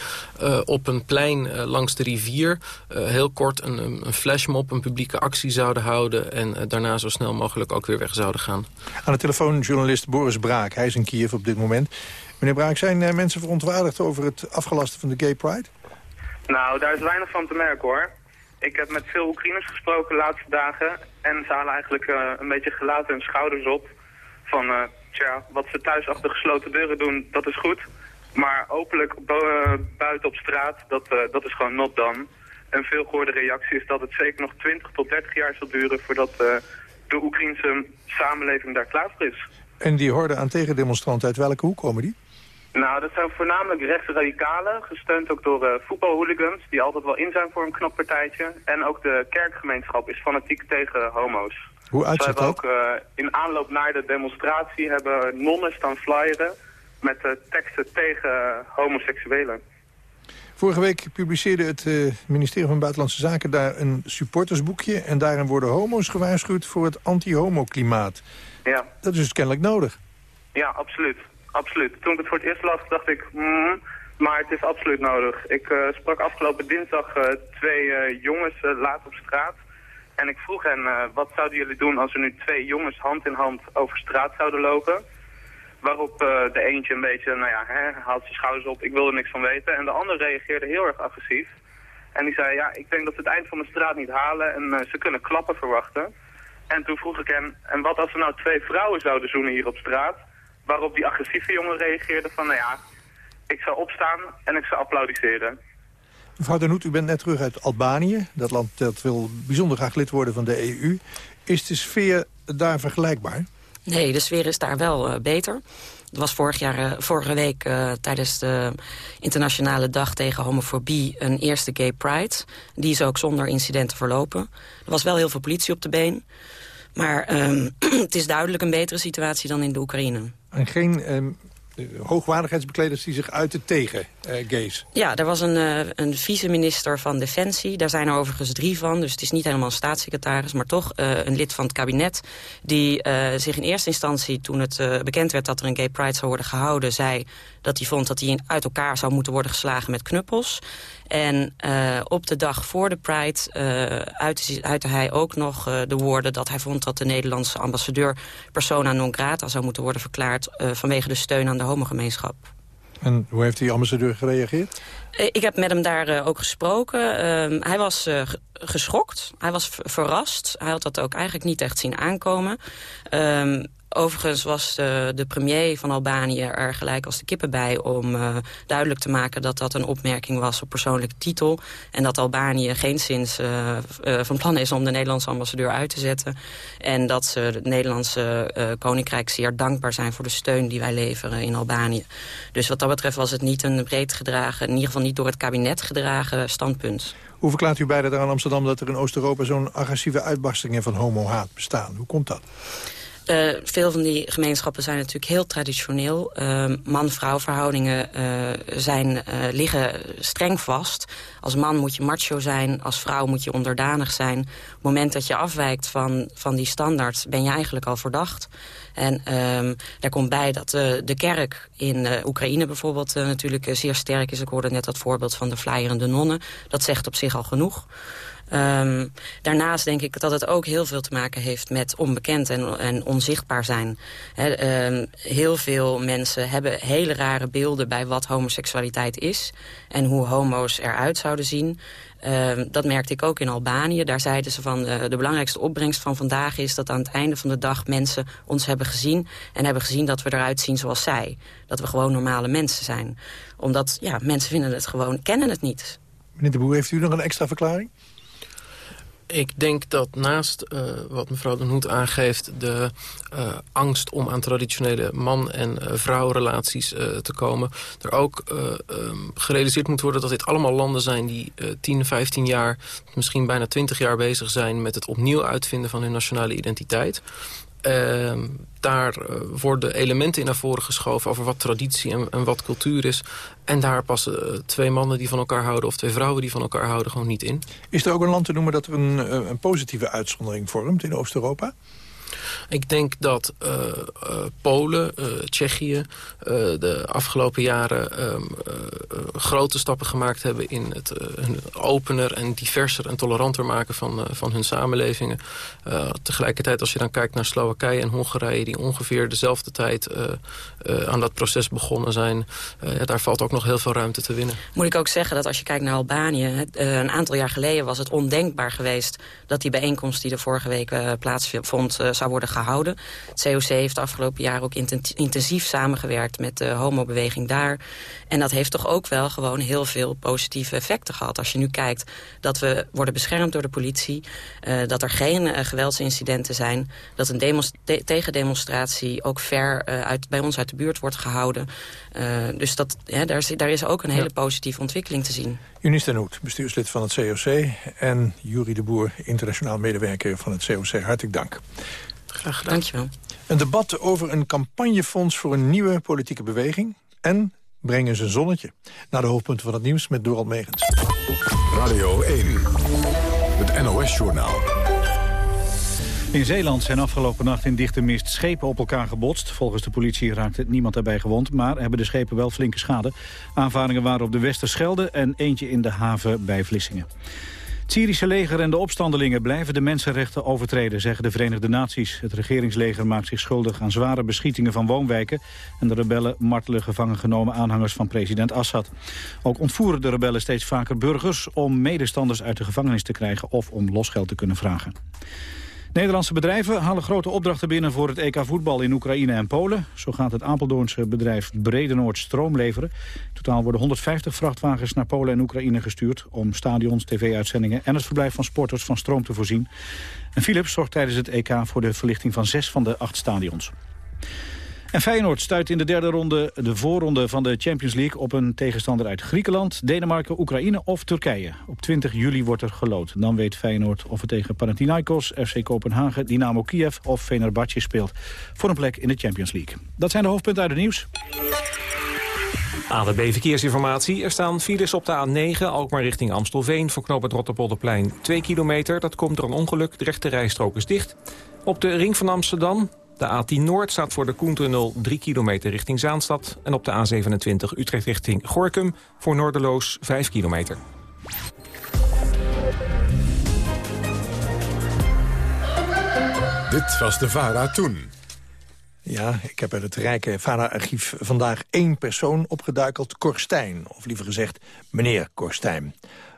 op een plein langs de rivier uh, heel kort een, een flashmob, een publieke actie zouden houden... en uh, daarna zo snel mogelijk ook weer weg zouden gaan.
Aan de telefoon journalist Boris Braak. Hij is in Kiev op dit moment. Meneer Braak, zijn uh, mensen verontwaardigd over het afgelasten van de Gay Pride?
Nou, daar is weinig van te merken hoor. Ik heb met veel Oekraïners gesproken de laatste dagen... en ze halen eigenlijk een beetje gelaten hun schouders op... van, tja, wat ze thuis achter gesloten deuren doen, dat is goed... Maar openlijk buiten op straat, dat, uh, dat is gewoon not done. Een veel gehoorde reactie is dat het zeker nog 20 tot 30 jaar zal duren... voordat uh, de Oekraïnse samenleving daar klaar voor is.
En die horde aan tegendemonstranten, uit welke hoek komen die?
Nou, dat zijn voornamelijk rechtse radicalen, gesteund ook door uh, voetbalhooligans... die altijd wel in zijn voor een knoppartijtje. En ook de kerkgemeenschap is fanatiek tegen homo's.
Hoe uitziet dat?
Ook, uh, in aanloop naar de demonstratie hebben nonnen staan flyeren met uh, teksten tegen homoseksuelen.
Vorige week publiceerde het uh, ministerie van Buitenlandse Zaken daar een supportersboekje... en daarin worden homo's gewaarschuwd voor het anti-homo-klimaat.
Ja.
Dat is dus kennelijk nodig.
Ja, absoluut. absoluut. Toen ik het voor het eerst las, dacht ik... Mm, maar het is absoluut nodig. Ik uh, sprak afgelopen dinsdag twee jongens laat op straat... En ik vroeg hen, wat zouden jullie doen als er nu twee jongens hand in hand over straat zouden lopen... Waarop uh, de eentje een beetje, nou ja, hè, haalt zijn schouders op, ik wil er niks van weten. En de ander reageerde heel erg agressief. En die zei, ja, ik denk dat ze het eind van de straat niet halen en uh, ze kunnen klappen verwachten. En toen vroeg ik hem, en wat als er nou twee vrouwen zouden zoenen hier op straat? Waarop die agressieve jongen reageerde van, nou ja, ik zou opstaan en ik zou applaudisseren.
Mevrouw Danoet, u bent net terug uit Albanië. Dat land dat wil bijzonder graag lid worden van de EU. Is de sfeer daar vergelijkbaar?
Nee, de sfeer is daar wel uh, beter. Het was vorig jaar, uh, vorige week uh, tijdens de internationale dag tegen homofobie een eerste gay pride. Die is ook zonder incidenten verlopen. Er was wel heel veel politie op de been. Maar um, [clears throat] het is duidelijk een betere situatie dan in de Oekraïne.
En geen um, hoogwaardigheidsbekleders die zich uiten tegen uh, gays.
Ja, er was een, uh, een vice-minister van Defensie. Daar zijn er overigens drie van, dus het is niet helemaal een staatssecretaris... maar toch uh, een lid van het kabinet die zich in eerste instantie... toen het bekend werd dat er een gay pride zou worden gehouden... zei dat hij vond dat hij uit elkaar zou moeten worden geslagen met knuppels. En uh, op de dag voor de Pride uh, uitte, uitte, hij ook nog uh, de woorden... dat hij vond dat de Nederlandse ambassadeur persona non grata zou moeten worden verklaard... vanwege de steun aan de homogemeenschap.
En hoe heeft die ambassadeur gereageerd?
Ik heb met hem daar ook gesproken. Ehm, hij was geschokt, hij was verrast. Hij had dat ook eigenlijk niet echt zien aankomen. Overigens was de, de, premier van Albanië er gelijk als de kippen bij... om uh, duidelijk te maken dat dat een opmerking was op persoonlijke titel. En dat Albanië geen zins uh, uh, van plan is om de Nederlandse ambassadeur uit te zetten. En dat ze het Nederlandse koninkrijk zeer dankbaar zijn... voor de steun die wij leveren in Albanië. Dus wat dat betreft was het niet een breed gedragen... in ieder geval niet door het kabinet gedragen standpunt.
Hoe verklaart u beiden daar in Amsterdam dat er in Oost-Europa... zo'n agressieve uitbarstingen van homo-haat bestaan? Hoe komt dat?
Uh, veel van die gemeenschappen zijn natuurlijk heel traditioneel. Uh, Man-vrouw verhoudingen uh, zijn, liggen streng vast. Als man moet je macho zijn, als vrouw moet je onderdanig zijn. Op het moment dat je afwijkt van, van die standaard ben je eigenlijk al verdacht. En um, daar komt bij dat de kerk in Oekraïne bijvoorbeeld natuurlijk zeer sterk is. Ik hoorde net dat voorbeeld van de flyerende nonnen. Dat zegt op zich al genoeg. Um, daarnaast denk ik dat het ook heel veel te maken heeft met onbekend en, en onzichtbaar zijn. He, um, heel veel mensen hebben hele rare beelden bij wat homoseksualiteit is. En hoe homo's eruit zouden zien. Um, dat merkte ik ook in Albanië. Daar zeiden ze van uh, de belangrijkste opbrengst van vandaag is dat aan het einde van de dag mensen ons hebben gezien. En hebben gezien dat we eruit zien zoals zij. Dat we gewoon normale mensen zijn. Omdat ja, mensen vinden het gewoon, kennen het niet.
Meneer de Boer, heeft u nog een extra verklaring?
Ik denk dat naast uh, wat mevrouw de Hoed aangeeft... de uh, angst om aan traditionele man- en uh, vrouwrelaties te komen... er ook um, gerealiseerd moet worden dat dit allemaal landen zijn... die 10, 15 jaar, misschien bijna 20 jaar bezig zijn... met het opnieuw uitvinden van hun nationale identiteit. Ehm, daar uh, worden elementen in naar voren geschoven over wat traditie en, wat cultuur is. En daar passen uh, twee mannen die van elkaar houden of twee vrouwen die van elkaar houden gewoon niet in.
Is er ook een land te noemen dat een, eh, een positieve uitzondering vormt in Oost-Europa?
Ik denk dat uh, uh, Polen, uh, Tsjechië de afgelopen jaren ehm, grote stappen gemaakt hebben in het opener en diverser en toleranter maken van, van hun samenlevingen. tegelijkertijd als je dan kijkt naar Slowakije en Hongarije die ongeveer dezelfde tijd aan dat proces begonnen zijn. Ja, daar valt ook nog heel veel ruimte te winnen.
Moet ik ook zeggen dat als je kijkt naar Albanië, een aantal jaar geleden was het ondenkbaar geweest dat die bijeenkomst die er vorige week plaatsvond zou worden gehouden. Het COC heeft de afgelopen jaren ook intensief samengewerkt met de homobeweging daar. En dat heeft toch ook wel gewoon heel veel positieve effecten gehad. Als je nu kijkt dat we worden beschermd door de politie... Uh, dat er geen uh, geweldsincidenten zijn... dat een de tegendemonstratie ook ver uh, uit, bij ons uit de buurt wordt gehouden. dus dat, ja, daar, is, daar is ook een hele ja. positieve ontwikkeling te zien.
Eunice ten Hoed, bestuurslid van het COC... en Jurie de Boer, internationaal medewerker van het COC. Hartelijk dank.
Graag gedaan. Dankjewel.
Een debat over een campagnefonds voor een nieuwe politieke beweging... en brengen ze een zonnetje. Naar de hoofdpunten van het nieuws met Doral Megens.
Radio 1, het NOS-journaal.
In Zeeland zijn afgelopen nacht in dichte mist schepen op elkaar gebotst. Volgens de politie raakte niemand daarbij gewond, maar hebben de schepen wel flinke schade. Aanvaringen waren op de Westerschelde en eentje in de haven bij Vlissingen. Het Syrische leger en de opstandelingen blijven de mensenrechten overtreden, zeggen de Verenigde Naties. Het regeringsleger maakt zich schuldig aan zware beschietingen van woonwijken en de rebellen martelen gevangen genomen aanhangers van president Assad. Ook ontvoeren de rebellen steeds vaker burgers om medestanders uit de gevangenis te krijgen of om losgeld te kunnen vragen. Nederlandse bedrijven halen grote opdrachten binnen voor het EK voetbal in Oekraïne en Polen. Zo gaat het Apeldoornse bedrijf Bredenoord stroom leveren. In totaal worden 150 vrachtwagens naar Polen en Oekraïne gestuurd... om stadions, tv-uitzendingen en het verblijf van sporters van stroom te voorzien. En Philips zorgt tijdens het EK voor de verlichting van zes van de acht stadions. En Feyenoord stuit in de derde ronde, de voorronde van de Champions League... op een tegenstander uit Griekenland, Denemarken, Oekraïne of Turkije. Op 20 juli wordt er gelood. Dan weet Feyenoord of het tegen Panathinaikos, FC Kopenhagen, Dynamo Kiev of Fenerbahce speelt. Voor een plek in de Champions League. Dat zijn de hoofdpunten uit het nieuws.
AWB Verkeersinformatie. Er staan files op de A9, Alkmaar richting Amstelveen... voor knooppunt Rotterpolderplein 2 kilometer. Dat komt door een ongeluk, de rechte rijstrook is dicht. Op de ring van Amsterdam de A10 Noord staat voor de Koentunnel 3 kilometer richting Zaanstad... en op de A27 Utrecht richting Gorkum voor Noorderloos 5 kilometer.
Dit was de VARA toen.
Ja, ik heb uit het rijke VARA-archief vandaag één persoon opgeduikeld. Korstijn, of liever gezegd meneer Korstijn.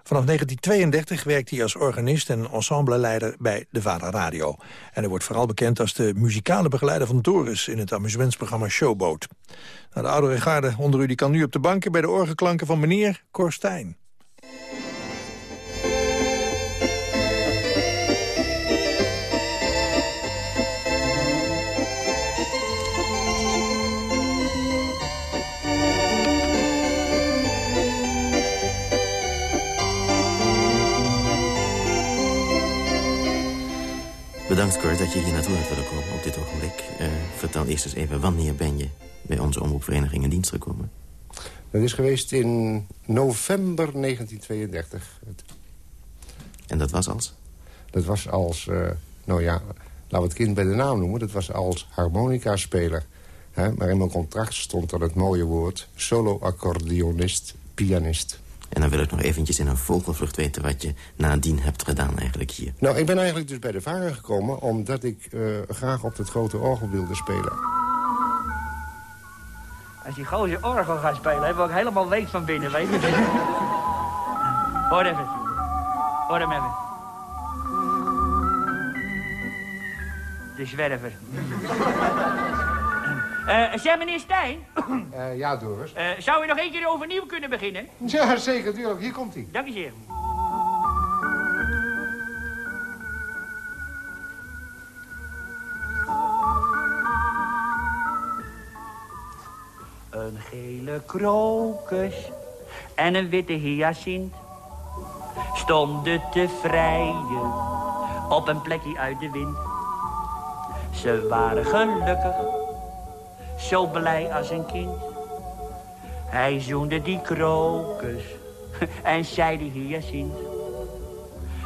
Vanaf 1932 werkt hij als organist en ensembleleider bij de Vara Radio. En hij wordt vooral bekend als de muzikale begeleider van Doris... in het amusementsprogramma Showboat. Nou, de oudere garde onder u die kan nu op de banken... bij de orgelklanken van meneer Korstijn.
Bedankt, Kurt, dat je hier naartoe hebt willen komen op dit ogenblik.
vertel eerst eens even, wanneer ben je bij onze omroepvereniging in dienst gekomen?
Dat is geweest in november 1932.
En dat was als?
Dat was als, uh, nou ja, laten we het kind bij de naam noemen. Dat was als harmonica-speler. Maar in mijn contract stond dan het mooie woord... solo-accordeonist, pianist.
En dan wil ik nog eventjes in een vogelvlucht weten... wat je nadien hebt gedaan eigenlijk hier.
Nou, ik ben eigenlijk dus bij de varen gekomen... omdat ik uh, graag op het grote orgel wilde spelen.
Als die gozer orgel gaat spelen, heb ik helemaal week van binnen, weet je. Hoor even. Hoor hem even. De zwerver. Uh, zeg, meneer Stijn.
Uh, [clears throat] ja, Doris.
Uh, zou u nog één keer overnieuw kunnen beginnen?
Ja, zeker, tuurlijk. Hier komt hij.
Dank u zeer. Een gele krokus en een witte hyacint stonden te vrijen op een plekje uit de wind. Ze waren gelukkig, zo blij als een kind. Hij zoende die krokus [laughs] en zei die hyacint.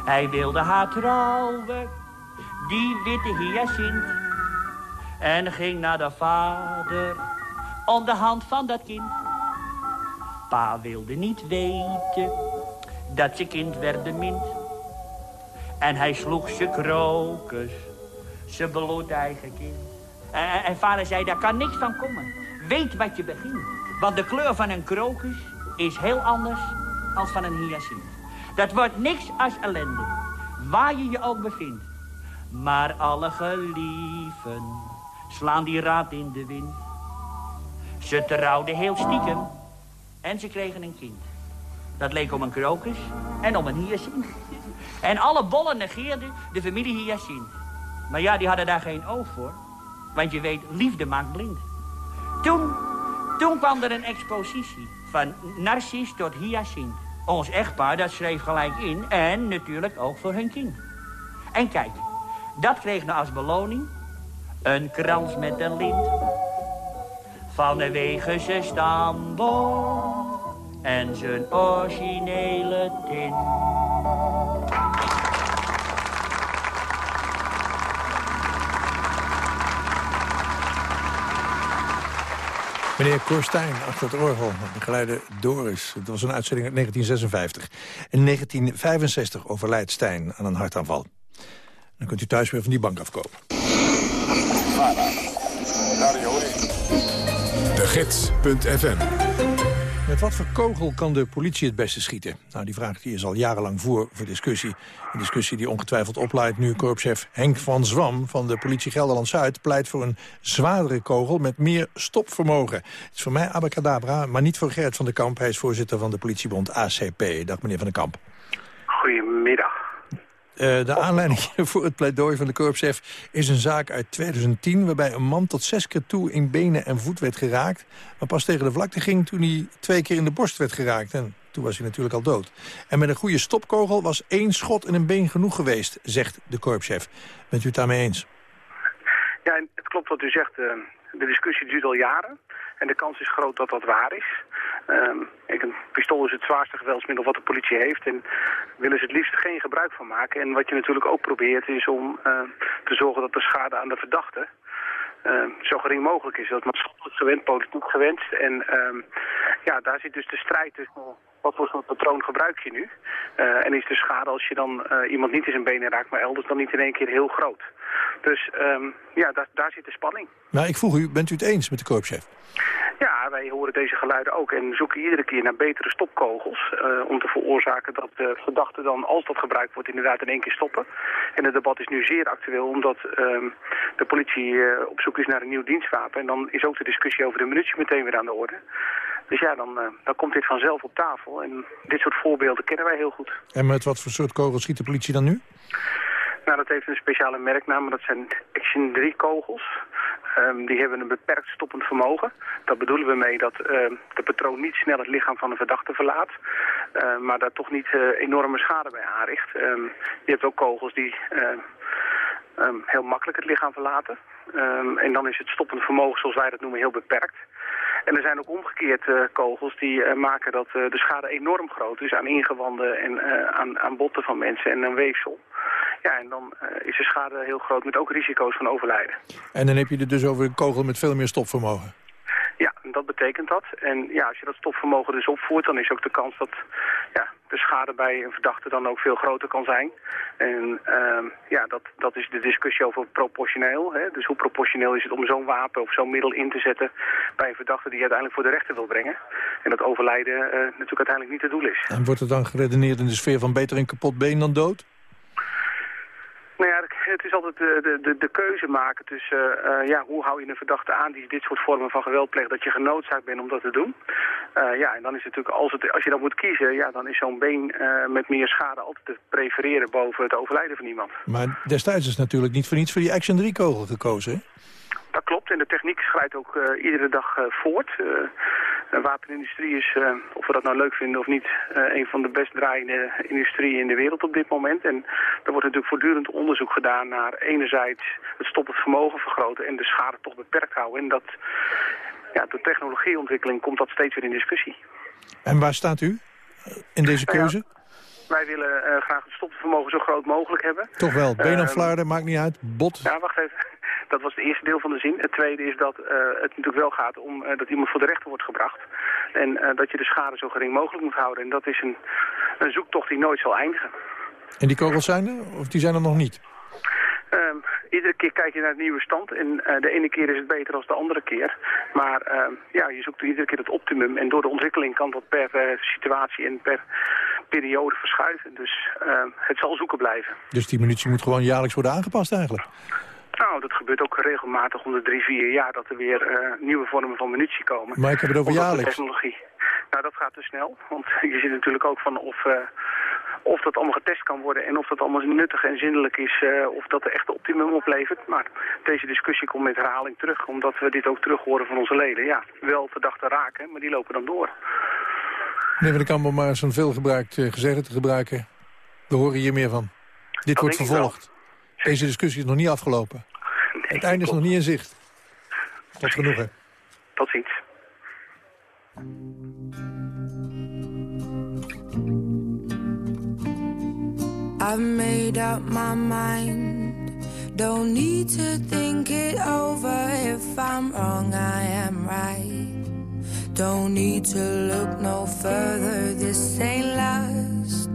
Hij wilde haar trouwen, die witte hyacint. En ging naar de vader om de hand van dat kind. Pa wilde niet weten dat zijn kind werd bemind. En hij sloeg zijn krokus, zijn bloedeigen kind. En, en vader zei, daar kan niks van komen. Weet wat je begint. Want de kleur van een krokus is heel anders dan van een hyacint. Dat wordt niks als ellende, waar je je ook bevindt. Maar alle gelieven slaan die raad in de wind. Ze trouwden heel stiekem en ze kregen een kind. Dat leek om een krokus en om een hyacint. En alle bollen negeerden de familie hyacint. Maar ja, die hadden daar geen oog voor. Want je weet, liefde maakt blind. Toen, toen kwam er een expositie van Narcis tot hyacint. Ons echtpaar, dat schreef gelijk in. En natuurlijk ook voor hun kind. En kijk, dat kreeg nou als beloning een krans met een lint. Van de wegen zijn stamboom en zijn originele tint.
Meneer Korstijn achter het orgel, begeleide Doris. Het was een uitzending uit 1956. In 1965 overlijdt Stijn aan een hartaanval. Dan kunt u thuis weer van die bank afkopen.
De Gids.fm
met wat voor kogel kan de politie het beste schieten? Nou, die vraag die is al jarenlang voor voor discussie. Een discussie die ongetwijfeld oplaait nu korpschef Henk van Zwam... van de politie Gelderland-Zuid pleit voor een zwaardere kogel... met meer stopvermogen. Het is voor mij abacadabra, maar niet voor Gerrit van der Kamp. Hij is voorzitter van de politiebond ACP. Dag meneer van der Kamp.
Goedemiddag.
Uh, de aanleiding [laughs] voor het pleidooi van de korpschef is een zaak uit 2010... waarbij een man tot zes keer toe in benen en voet werd geraakt... maar pas tegen de vlakte ging toen hij twee keer in de borst werd geraakt. En toen was hij natuurlijk al dood. En met een goede stopkogel was één schot in een been genoeg geweest, zegt de korpschef. Bent u het daarmee eens?
Ja, het klopt wat u zegt. Uh, de discussie duurt al jaren. En de kans is groot dat dat waar is. Um, een pistool is het zwaarste geweldsmiddel wat de politie heeft. En willen ze het liefst geen gebruik van maken. En wat je natuurlijk ook probeert is om uh, te zorgen dat de schade aan de verdachte uh, zo gering mogelijk is. Dat is maatschappelijk gewend, politiek gewend. En ja, daar zit dus de strijd tussen wat voor soort patroon gebruik je nu. Uh, en is de schade als je dan uh, iemand niet in zijn benen raakt, maar elders dan niet in één keer heel groot. Dus um, ja, daar, daar zit de spanning.
Nou, ik vroeg u, bent u het eens met de korpschef?
Ja, wij horen deze geluiden ook en zoeken iedere keer naar betere stopkogels... Uh, om te veroorzaken dat de verdachten dan, als dat gebruikt wordt, inderdaad in één keer stoppen. En het debat is nu zeer actueel, omdat um, de politie uh, op zoek is naar een nieuw dienstwapen. En dan is ook de discussie over de munitie meteen weer aan de orde. Dus ja, dan, uh, dan komt dit vanzelf op tafel. En dit soort voorbeelden kennen wij heel goed.
En met wat voor soort kogels schiet de politie dan nu?
Nou, dat heeft een speciale merknaam, dat zijn Action 3 kogels. Um, die hebben een beperkt stoppend vermogen. Dat bedoelen we mee dat uh, de patroon niet snel het lichaam van een verdachte verlaat. Uh, maar daar toch niet uh, enorme schade bij aanricht. Um, je hebt ook kogels die um, heel makkelijk het lichaam verlaten. Ehm, en dan is het stoppende vermogen, zoals wij dat noemen, heel beperkt. En er zijn ook omgekeerd eh, kogels die eh, maken dat eh, de schade enorm groot is aan ingewanden en aan, aan botten van mensen en een weefsel. Ja, en dan is de schade heel groot met ook risico's van overlijden.
En dan heb je het dus over een kogel met veel meer stopvermogen.
Dat betekent dat. En ja, als je dat stopvermogen dus opvoert, dan is ook de kans dat ja, de schade bij een verdachte dan ook veel groter kan zijn. En uh, ja, dat, dat is de discussie over proportioneel. Hè? Dus hoe proportioneel is het om zo'n wapen of zo'n middel in te zetten bij een verdachte die je uiteindelijk voor de rechter wil brengen. En dat overlijden uh, natuurlijk uiteindelijk niet het doel is.
En wordt het dan geredeneerd in de sfeer van beter een kapot been dan dood?
Nou ja, het is altijd de, de, de keuze maken tussen uh, ja, hoe hou je een verdachte aan die dit soort vormen van geweld pleegt, dat je genoodzaakt bent om dat te doen. Uh, ja, en dan is het natuurlijk, als, het, als je dat moet kiezen, ja, dan is zo'n been uh, met meer schade altijd te prefereren boven het overlijden van iemand.
Maar destijds is natuurlijk niet voor niets voor die Action 3 kogel gekozen, hè?
Dat klopt en de techniek schrijdt ook uh, iedere dag uh, voort. Uh, de wapenindustrie is, of we dat nou leuk vinden of niet, een van de best draaiende industrieën in de wereld op dit moment. En er wordt natuurlijk voortdurend onderzoek gedaan naar enerzijds het stoppend vermogen vergroten en de schade toch beperkt houden. En dat, ja, door technologieontwikkeling komt dat steeds weer in discussie.
En waar staat u in deze keuze?
Nou ja, wij willen graag het stoppend vermogen zo groot mogelijk hebben.
Toch wel, been of flarden, maakt niet uit, bot.
Ja, wacht even. Dat was het eerste deel van de zin. Het tweede is dat uh, het natuurlijk wel gaat om uh, dat iemand voor de rechter wordt gebracht. En uh, dat je de schade zo gering mogelijk moet houden. En dat is een, een zoektocht die nooit zal eindigen.
En die kogels zijn er? Of die zijn er nog niet?
Um, iedere keer kijk je naar het nieuwe stand. En uh, de ene keer is het beter dan de andere keer. Maar uh, ja, je zoekt iedere keer het optimum. En door de ontwikkeling kan dat per uh, situatie en per periode verschuiven. Dus het zal zoeken blijven.
Dus die munitie moet gewoon jaarlijks worden aangepast eigenlijk?
Nou, dat gebeurt ook regelmatig om de drie, vier jaar dat er weer uh, nieuwe vormen van munitie komen.
Maar ik heb het over jaarlijks.
technologie. Nou, dat gaat te snel. Want [laughs] je ziet natuurlijk ook van of, uh, of dat allemaal getest kan worden en of dat allemaal nuttig en zindelijk is, uh, of dat er echt optimum oplevert. Maar deze discussie komt met herhaling terug, omdat we dit ook terug horen van onze leden. Ja, wel verdachten raken, maar die lopen dan door.
Meneer Van de om maar zo'n veelgebruikt gezegde te gebruiken, we horen hier meer van. Dit
dat
wordt vervolgd. Deze discussie is nog niet afgelopen.
Nee,
het einde is nog niet in zicht. Tot genoeg, hè?
Tot ziens.
I've made up my mind. Don't need to think it over. If I'm wrong, I am right. Don't need to look no further. This ain't last.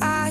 I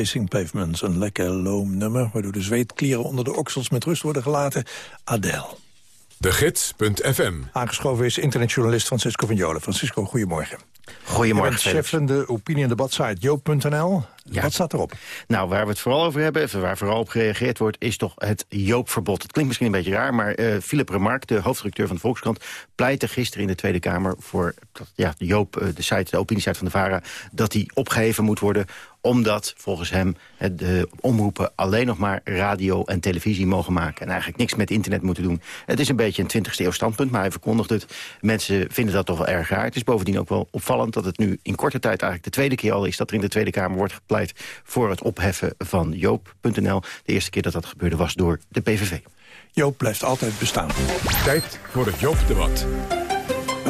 Chasing Pavements,
een lekker loom nummer... waardoor de zweetklieren onder de oksels met rust worden gelaten. Adele.
De Gids.fm.
Aangeschoven is internetjournalist Francisco van Jolen. Francisco, goedemorgen.
Goedemorgen,
chef van de opinie- en debatsite joop.nl. Wat staat erop?
Nou, waar we het vooral over hebben, even waar vooral op gereageerd wordt... is toch het Joopverbod. Het klinkt misschien een beetje raar, maar eh Philip Remarque... de hoofdredacteur van de Volkskrant, pleitte gisteren in de Tweede Kamer... voor dat, ja, Joop, eh, de, site, de opiniesite van de VARA... dat die opgeheven moet worden omdat volgens hem de omroepen alleen nog maar radio en televisie mogen maken. En eigenlijk niks met internet moeten doen. Het is een beetje een 20e eeuw standpunt, maar hij verkondigt het. Mensen vinden dat toch wel erg raar. Het is bovendien ook wel opvallend dat het nu in korte tijd eigenlijk de tweede keer al is... dat er in de Tweede Kamer wordt gepleit voor het opheffen van Joop.nl. De eerste keer dat dat gebeurde was door de PVV.
Joop blijft altijd bestaan.
Tijd voor het Joop-debat.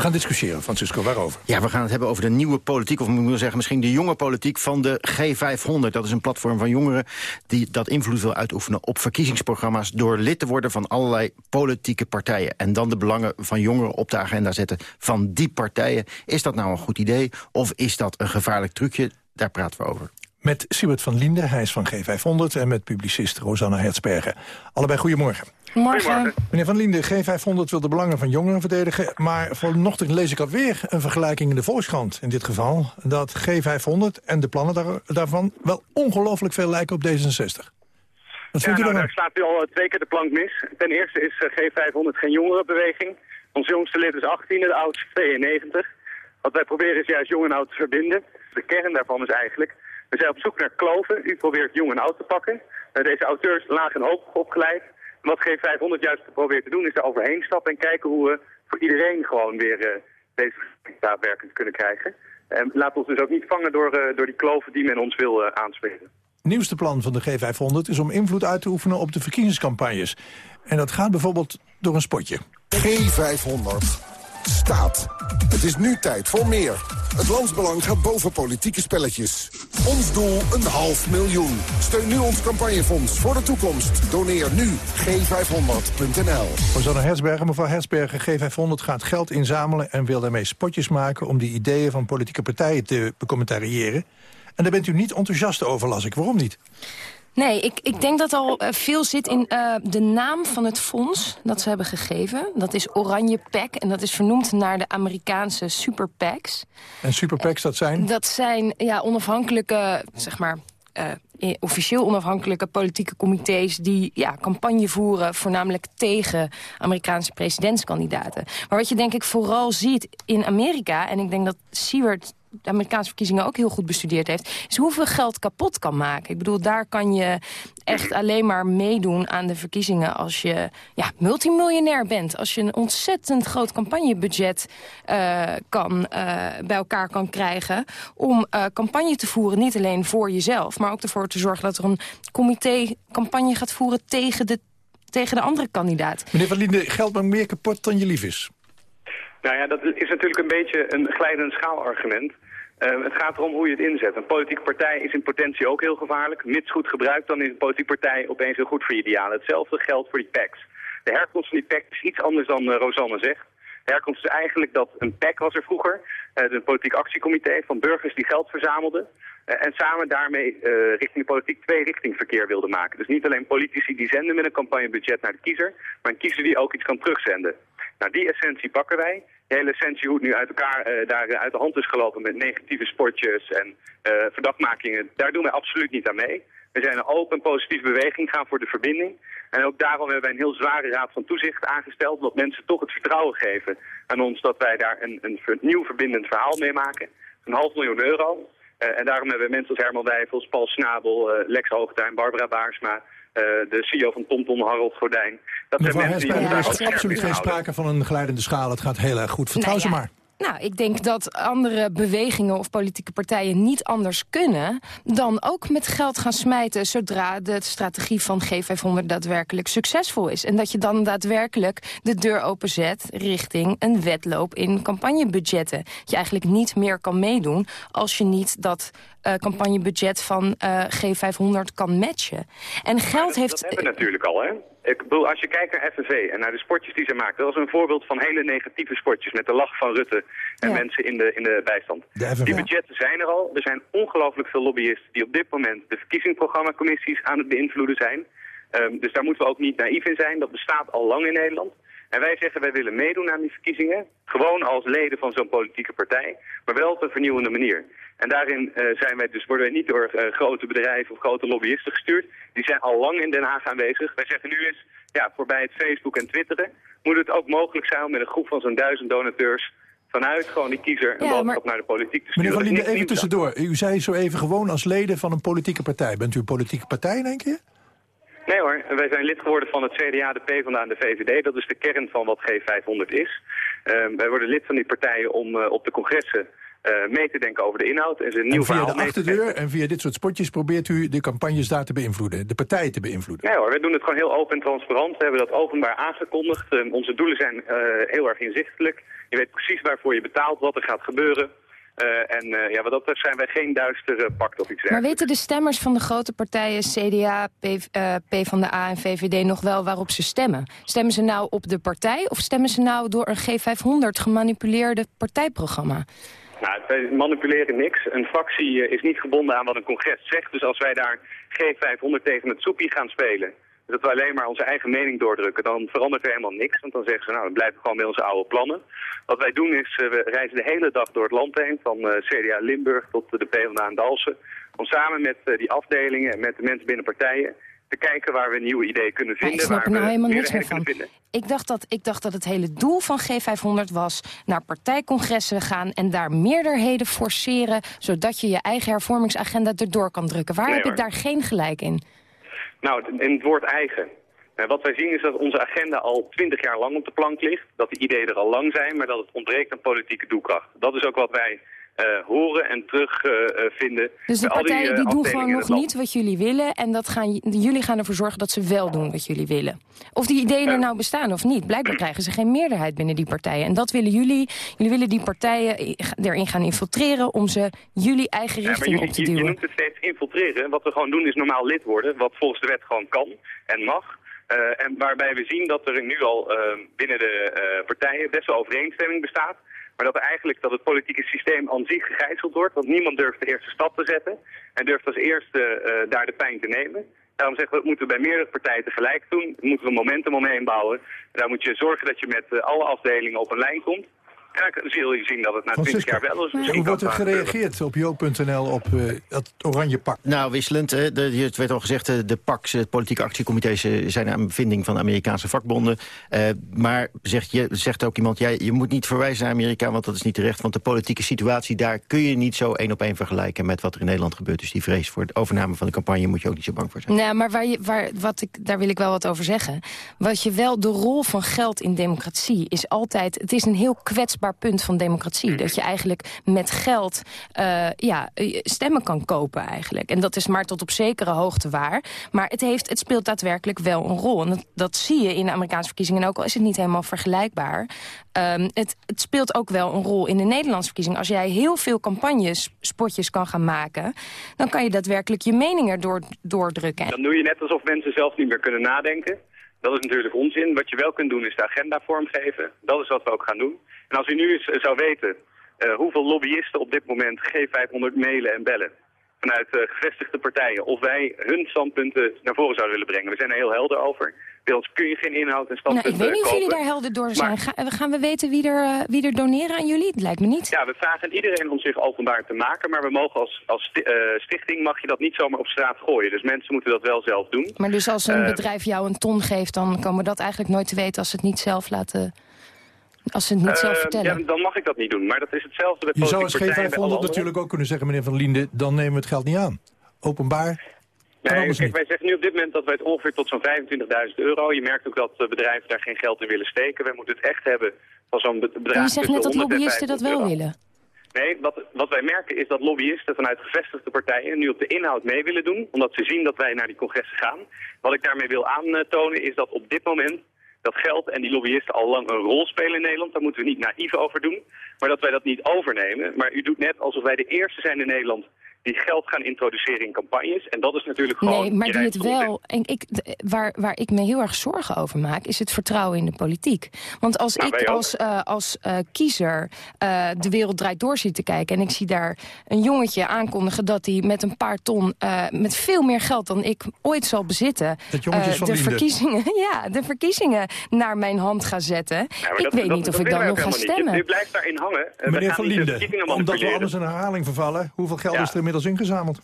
We gaan discussiëren, Francisco, waarover?
Ja, we gaan het hebben over de nieuwe politiek, of moet ik zeggen... misschien de jonge politiek van de G500. Dat is een platform van jongeren die dat invloed wil uitoefenen... op verkiezingsprogramma's door lid te worden van allerlei politieke partijen. En dan de belangen van jongeren op de agenda zetten van die partijen. Is dat nou een goed idee of is dat een gevaarlijk trucje? Daar praten we over.
Met Siebert van Linden, hij is van G500... en met publicist Rosanna Hertzbergen. Allebei goedemorgen.
Morgen.
Meneer Van Linden, G500 wil de belangen van jongeren verdedigen... maar vanochtend lees ik alweer een vergelijking in de Volkskrant in dit geval... dat G500 en de plannen daar- daarvan wel ongelooflijk veel lijken op D66. Wat
ja,
vindt u
nou,
daarvan?
daar slaat u al twee keer de plank mis. Ten eerste is eh, G500 geen jongerenbeweging. Ons jongste lid is 18, de oudste 92. Wat wij proberen is juist jong en oud te verbinden. De kern daarvan is eigenlijk, we zijn op zoek naar kloven. U probeert jong en oud te pakken. Eh, deze auteurs laag en hoog opgeleid. Wat G500 juist probeert te doen is er overheen stappen en kijken hoe we voor iedereen gewoon weer eh, deze daadwerkelijk kunnen krijgen. En laat ons dus ook niet vangen door, eh, door die kloven die men ons wil eh, aanspreken.
nieuwste plan van de G500 is om invloed uit te oefenen op de verkiezingscampagnes. En dat gaat bijvoorbeeld door een spotje.
G500 staat. Het is nu tijd voor meer. Het landsbelang gaat boven politieke spelletjes. Ons doel een half miljoen. Steun nu ons campagnefonds voor de toekomst. Doneer nu g500.nl.
Rosanna Herzberger, mevrouw Herzberger, G500 gaat geld inzamelen... en wil daarmee spotjes maken om die ideeën van politieke partijen te becommentariëren. En daar bent u niet enthousiast over, las ik. Waarom niet?
Nee, ik, ik denk dat al eh, veel zit in eh, de naam van het fonds dat ze hebben gegeven. Dat is Oranje PAC en dat is vernoemd naar de Amerikaanse Super PACs.
En superpacks dat zijn?
Dat zijn ja, onafhankelijke, zeg maar... eh, officieel onafhankelijke politieke comité's... die ja, campagne voeren voornamelijk tegen Amerikaanse presidentskandidaten. Maar wat je denk ik vooral ziet in Amerika... en ik denk dat Seward de Amerikaanse verkiezingen ook heel goed bestudeerd heeft... is hoeveel geld kapot kan maken. Ik bedoel, daar kan je echt alleen maar meedoen aan de verkiezingen... als je ja, multimiljonair bent. Als je een ontzettend groot campagnebudget eh, kan, eh, bij elkaar kan krijgen... om eh, campagne te voeren, niet alleen voor jezelf... maar ook ervoor te zorgen dat er een comité campagne gaat voeren... tegen de, tegen de andere kandidaat.
Meneer Van Linden, geld maakt meer kapot dan je lief is.
Nou ja, dat is natuurlijk een beetje een glijdend schaalargument. Eh, het gaat erom hoe je het inzet. Een politieke partij is in potentie ook heel gevaarlijk. Mits goed gebruikt, dan is een politieke partij opeens heel goed voor je idealen. Hetzelfde geldt voor die PACs. De herkomst van die PAC is iets anders dan eh, Rosanne zegt. De herkomst is eigenlijk dat een PAC was er vroeger, uh, een politiek actiecomité van burgers die geld verzamelden. Uh, en samen daarmee uh, richting de politiek twee richting verkeer wilden maken. Dus niet alleen politici die zenden met een campagnebudget naar de kiezer, maar een kiezer die ook iets kan terugzenden. Nou, die essentie pakken wij. De hele essentie hoe het nu uit elkaar uh, daar uh, uit de hand is gelopen met negatieve sportjes en uh, verdachtmakingen, daar doen wij absoluut niet aan mee. We zijn een open, positieve beweging, gaan voor de verbinding. En ook daarom hebben wij een heel zware raad van toezicht aangesteld, omdat mensen toch het vertrouwen geven aan ons dat wij daar een, een nieuw verbindend verhaal mee maken. Een half miljoen euro. en daarom hebben we mensen als Herman Wijfels, Paul Snabel, Lex Hoogtuin, Barbara Baarsma, de CEO van TomTom, Harold Gordijn. Dat
Mevrouw er is absoluut geen sprake van een glijdende schaal. Het gaat heel erg goed. Vertrouw
nou,
ze
ja.
maar.
Nou, ik denk dat andere bewegingen of politieke partijen niet anders kunnen... dan ook met geld gaan smijten zodra de strategie van G500 daadwerkelijk succesvol is. En dat je dan daadwerkelijk de deur openzet richting een wedloop in campagnebudgetten. Dat je eigenlijk niet meer kan meedoen als je niet dat uh, campagnebudget van uh, G500 kan matchen. En geld
dat,
heeft...
Dat hebben we natuurlijk al, hè? Ik bedoel, als je kijkt naar FNV en naar de spotjes die ze maken, dat was een voorbeeld van hele negatieve spotjes met de lach van Rutte en mensen in de, in de bijstand. Die budgetten zijn er al. Er zijn ongelooflijk veel lobbyisten die op dit moment de verkiezingsprogrammacommissies aan het beïnvloeden zijn. Ehm, dus daar moeten we ook niet naïef in zijn. Dat bestaat al lang in Nederland. En wij zeggen, wij willen meedoen aan die verkiezingen. Gewoon als leden van zo'n politieke partij. Maar wel op een vernieuwende manier. En daarin eh, zijn wij dus, worden wij niet door eh, grote bedrijven of grote lobbyisten gestuurd. Die zijn al lang in Den Haag aanwezig. Wij zeggen nu eens, ja, voorbij het Facebook en Twitteren... moet het ook mogelijk zijn om met een groep van zo'n duizend donateurs... vanuit gewoon die kiezer een
Ja,
boodschap
maar-
naar de politiek te sturen.
Meneer Van Linden, even tussendoor. U zei zo even gewoon als leden van een politieke partij. Bent u een politieke partij in één keer?
Nee hoor, wij zijn lid geworden van het CDA, de PvdA en de VVD. Dat is de kern van wat G500 is. Ehm, wij worden lid van die partijen om eh, op de congressen eh, mee te denken over de inhoud. En ze een nieuw
En via
verhaal
de achterdeur en via dit soort spotjes probeert u de campagnes daar te beïnvloeden. De partijen te beïnvloeden.
Nee hoor, wij doen het gewoon heel open en transparant. We hebben dat openbaar aangekondigd. Ehm, onze doelen zijn eh, heel erg inzichtelijk. Je weet precies waarvoor je betaalt, wat er gaat gebeuren. Eh, en eh, ja, wat dat betreft zijn wij geen duistere pact of iets
Maar
dergelijks.
weten de stemmers van de grote partijen CDA, P, eh, PvdA en VVD nog wel waarop ze stemmen? Stemmen ze nou op de partij of stemmen ze nou door een G500 gemanipuleerde partijprogramma?
Nou, wij manipuleren niks. Een fractie eh, is niet gebonden aan wat een congres zegt. Dus als wij daar G500 tegen het soepie gaan spelen... dat we alleen maar onze eigen mening doordrukken... dan verandert er helemaal niks. Want dan zeggen ze, nou, we blijven gewoon bij onze oude plannen. Wat wij doen is, eh, we reizen de hele dag door het land heen... van eh, CDA Limburg tot de PvdA en Dalsen... om samen met eh, die afdelingen en met de mensen binnen partijen... te kijken waar we nieuwe ideeën kunnen
Maar
vinden.
ik snap er nou
we
helemaal niks meer van. Ik dacht, dat, ik dacht dat het hele doel van G500 was naar partijcongressen gaan... en daar meerderheden forceren, zodat je je eigen hervormingsagenda erdoor kan drukken. Waar
Nee,
heb ik daar geen gelijk in?
Nou, in het woord eigen. Eh, wat wij zien is dat onze agenda al twintig jaar lang op de plank ligt. Dat de ideeën er al lang zijn, maar dat het ontbreekt aan politieke doelkracht. Dat is ook wat wij horen en terugvinden.
Dus de
bij al
partijen
eh,
die doen gewoon nog niet wat jullie willen... en dat gaan, jullie gaan ervoor zorgen dat ze wel doen wat jullie willen. Of die ideeën er nou bestaan of niet. Blijkbaar krijgen ze geen meerderheid binnen die partijen. En dat willen jullie. Jullie willen die partijen erin gaan infiltreren... om ze jullie eigen
Ja,
richting
jullie,
op te
je, je
duwen.
noemt het steeds infiltreren. Wat we gewoon doen is normaal lid worden, wat volgens de wet gewoon kan en mag. Eh, en waarbij we zien dat er nu al eh, binnen de eh, partijen best wel overeenstemming bestaat. Maar dat eigenlijk dat het politieke systeem aan zich gegijzeld wordt. Want niemand durft de eerste stap te zetten. En durft als eerste eh, daar de pijn te nemen. Daarom zeggen we, dat moeten we bij meerdere partijen tegelijk doen. Moeten we momentum omheen bouwen. Daar moet je zorgen dat je met eh, alle afdelingen op een lijn komt. Dan zul je zien dat het na 20 jaar wel eens misschien
Hoe wordt er gereageerd op jo.nl op eh, dat oranje pak?
Nou, wisselend. hè. De, het werd al gezegd, eh, de PAC's, het politieke actiecomité's... eh, zijn aan bevinding van de Amerikaanse vakbonden. Eh, maar zegt, je, zegt ook iemand, jij, je moet niet verwijzen naar Amerika... want dat is niet terecht, want de politieke situatie daar... kun je niet zo één op één vergelijken met wat er in Nederland gebeurt. Dus die vrees voor de overname van de campagne moet je ook niet zo bang voor zijn.
Nou, maar waar je, waar, wat ik, daar wil ik wel wat over zeggen. Wat je wel, de rol van geld in democratie is altijd... Het is een heel kwetsbaar punt van democratie. Dat je eigenlijk met geld eh, ja, eh, stemmen kan kopen eigenlijk. En dat is maar tot op zekere hoogte waar. Maar het, heeft, het speelt daadwerkelijk wel een rol. En dat, dat zie je in de Amerikaanse verkiezingen. En ook al is het niet helemaal vergelijkbaar. ehm, het, het speelt ook wel een rol in de Nederlandse verkiezingen. Als jij heel veel campagnes, spotjes kan gaan maken... dan kan je daadwerkelijk je mening erdoor doordrukken.
Dan doe je net alsof mensen zelf niet meer kunnen nadenken. Dat is natuurlijk onzin. Wat je wel kunt doen is de agenda vormgeven. Dat is wat we ook gaan doen. En als u nu eens eh, zou weten eh, hoeveel lobbyisten op dit moment G500 mailen en bellen vanuit eh, gevestigde partijen, of wij hun standpunten naar voren zouden willen brengen. We zijn er heel helder over. Bij ons kun je geen inhoud en
Nou,
standpunten
ik weet niet of jullie daar helder door zijn.
Maar-
gaan we weten wie er, wie er doneren aan jullie? Het lijkt me niet.
Ja, we vragen iedereen om zich openbaar te maken, maar we mogen als, als sti- stichting mag je dat niet zomaar op straat gooien. Dus mensen moeten dat wel zelf doen.
Maar dus als een bedrijf jou een ton geeft... dan komen we dat eigenlijk nooit te weten als ze het niet zelf laten... Als ze het niet zelf
Eh,
vertellen.
Ja, dan mag ik dat niet doen. Maar dat is hetzelfde met
Je zou
politieke
als
partijen bij alle
G500
anderen.
natuurlijk ook kunnen zeggen, meneer Van Liende... dan nemen we het geld niet aan. Openbaar.
Nee, kijk,
niet.
wij zeggen nu op dit moment dat wij het ongeveer tot zo'n 25.000 euro. Je merkt ook dat eh, bedrijven daar geen geld in willen steken. Wij moeten het echt hebben van zo'n be- bedrag
En je zegt net dat
100 en
lobbyisten dat
500
wel
euro.
willen.
Nee, wat, wat wij merken is dat lobbyisten vanuit gevestigde partijen nu op de inhoud mee willen doen. Omdat ze zien dat wij naar die congressen gaan. Wat ik daarmee wil aantonen is dat op dit moment dat geld en die lobbyisten al lang een rol spelen in Nederland. Daar moeten we niet naïef over doen. Maar dat wij dat niet overnemen. Maar u doet net alsof wij de eerste zijn in Nederland die geld gaan introduceren in campagnes. En dat is natuurlijk gewoon...
Nee, maar die het wel. En ik, waar, waar ik me heel erg zorgen over maak, is het vertrouwen in de politiek. Want als
Nou,
ik als, eh, als eh, kiezer eh, de wereld draait door zit te kijken. en ik zie daar een jongetje aankondigen dat hij met een paar ton. eh, met veel meer geld dan ik ooit zal bezitten.
Dat jongetje
eh, de verkiezingen, [laughs] ja, de verkiezingen naar mijn hand ga zetten.
Ja,
ik
dat-
weet
dat-
niet of
dat
ik dan nog ga stemmen.
Je blijft daarin hangen. Eh, we
Meneer
gaan
Van omdat we anders in herhaling vervallen... hoeveel geld
Ja.
is er inmiddels ingezameld?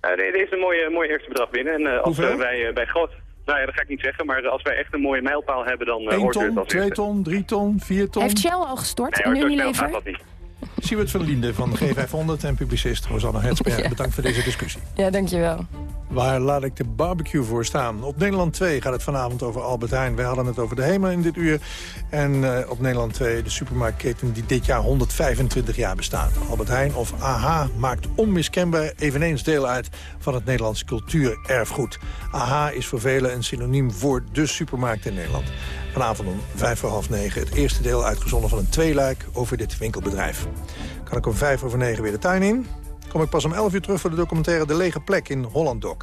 Eh, er is een mooie, mooi eerste bedrag binnen. En eh, als eh, wij eh, bij groot... Nou ja, dat ga ik niet zeggen, maar als wij echt een mooie mijlpaal hebben, dan uh,
1
hoort u het
ton,
als
2
eerste.
ton, 3 ton, 4 ton?
Heeft Shell al gestort
Nee,
in Unilever?
niet.
Siewert van Linde van G500 en publicist Rosanne Hetsberg.
Ja.
Bedankt voor deze discussie.
Ja, dankjewel.
Waar laat ik de barbecue voor staan? Op Nederland 2 gaat het vanavond over Albert Heijn. Wij hadden het over de HEMA in dit uur. En eh, op Nederland 2 de supermarktketen die dit jaar 125 jaar bestaat. Albert Heijn of AH maakt onmiskenbaar eveneens deel uit van het Nederlandse cultuurerfgoed. AH is voor velen een synoniem voor de supermarkt in Nederland. Vanavond om vijf voor half negen het eerste deel uitgezonden van een tweeluik over dit winkelbedrijf. Kan ik om vijf over negen weer de tuin in? Kom ik pas om 11 uur terug voor de documentaire De Lege Plek in Holland Doc.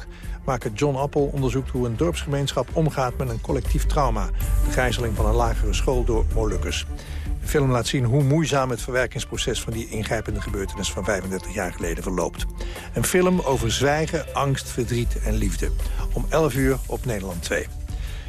Maker John Appel onderzoekt hoe een dorpsgemeenschap omgaat met een collectief trauma. De gijzeling van een lagere school door Molukkers. De film laat zien hoe moeizaam het verwerkingsproces van die ingrijpende gebeurtenis van 35 jaar geleden verloopt. Een film over zwijgen, angst, verdriet en liefde. Om 11 uur op Nederland 2.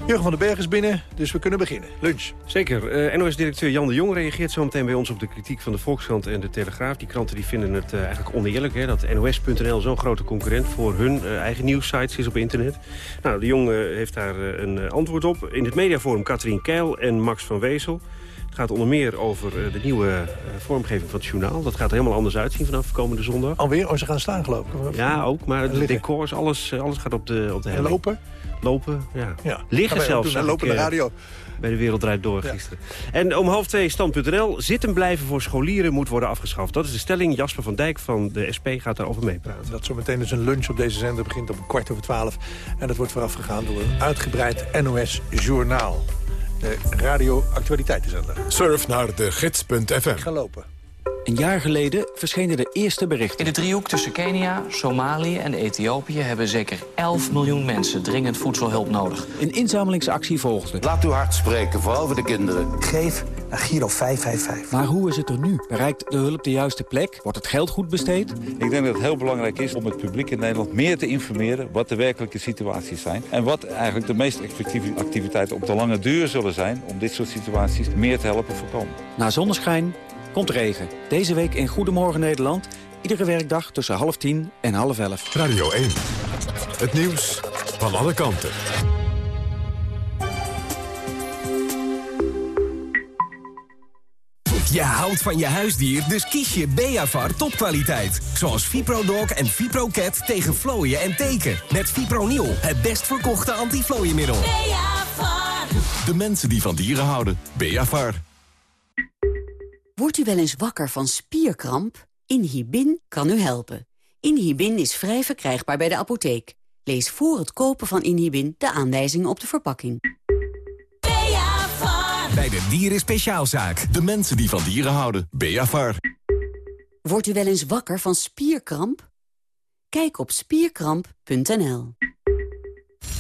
Jurgen van den Berg is binnen, dus we kunnen beginnen. Lunch.
Zeker. Eh, NOS-directeur Jan de Jong reageert zo meteen bij ons op de kritiek van de Volkskrant en de Telegraaf. Die kranten die vinden het eh, eigenlijk oneerlijk hè, dat NOS.nl zo'n grote concurrent voor hun eh, eigen nieuwssites is op internet. Nou, de Jong heeft daar een antwoord op. In het mediaforum Katrien Keil en Max van Wezel. Het gaat onder meer over de nieuwe vormgeving van het journaal. Dat gaat er helemaal anders uitzien vanaf komende zondag.
Alweer? Oh, ze gaan staan geloof ik.
Ja, ook. Maar de
Liggen.
decors, alles, alles gaat op de, op de
En
helling.
lopen?
Lopen, ja.
Ja.
Liggen zelfs.
en lopen
ik,
de radio.
Bij de Wereld Draait Door gisteren. En om half twee stand.nl. Zitten blijven voor scholieren moet worden afgeschaft. Dat is de stelling. Jasper van Dijk van de SP gaat daarover meepraten.
Dat zometeen dus een lunch op deze zender begint om kwart over twaalf. En dat wordt voorafgegaan door een uitgebreid NOS-journaal. De radio-actualiteitenzender.
Surf naar de gids.fm.
Ga lopen.
Een jaar geleden verschenen de eerste berichten.
In de driehoek tussen Kenia, Somalië en Ethiopië... hebben zeker 11 miljoen mensen dringend voedselhulp nodig.
Een inzamelingsactie volgde.
Laat uw hart spreken, vooral voor de kinderen.
Geef naar Giro 555. Maar hoe is het er nu? Bereikt de hulp de juiste plek? Wordt het geld goed besteed?
Ik denk dat het heel belangrijk is om het publiek in Nederland meer te informeren... wat de werkelijke situaties zijn. En wat eigenlijk de meest effectieve activiteiten op de lange duur zullen zijn... om dit soort situaties meer te helpen voorkomen.
Na zonneschijn komt regen. Deze week in Goedemorgen Nederland. Iedere werkdag tussen half tien en half elf.
Radio 1. Het nieuws van alle kanten.
Je houdt van je huisdier, dus kies je Beavar topkwaliteit. Zoals ViproDog en ViproCat tegen vlooien en teken. Met Fipronil, het best verkochte antiflooiemiddel.
Beavar.
De mensen die van dieren houden. Beavar.
Wordt u wel eens wakker van spierkramp? Inhibin kan u helpen. Inhibin is vrij verkrijgbaar bij de apotheek. Lees voor het kopen van Inhibin de aanwijzingen op de verpakking.
Bij de Dieren Speciaalzaak. De mensen die van dieren houden. Beavar.
Wordt u wel eens wakker van spierkramp? Kijk op spierkramp.nl.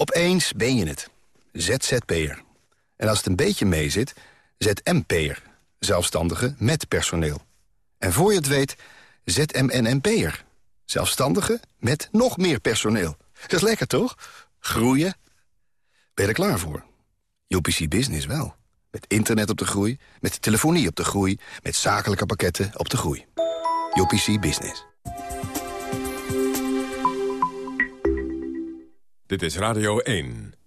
Opeens ben je het. ZZP'er. En als het een beetje meezit, ZMP'er. Zelfstandige met personeel. En voor je het weet,
ZMNNP'er. Zelfstandige met nog meer personeel. Dat is lekker, toch? Groeien. Ben je er klaar voor? UPC Business wel. Met internet op de groei, met telefonie op de groei... met zakelijke pakketten op de groei. UPC Business.
Dit is Radio 1.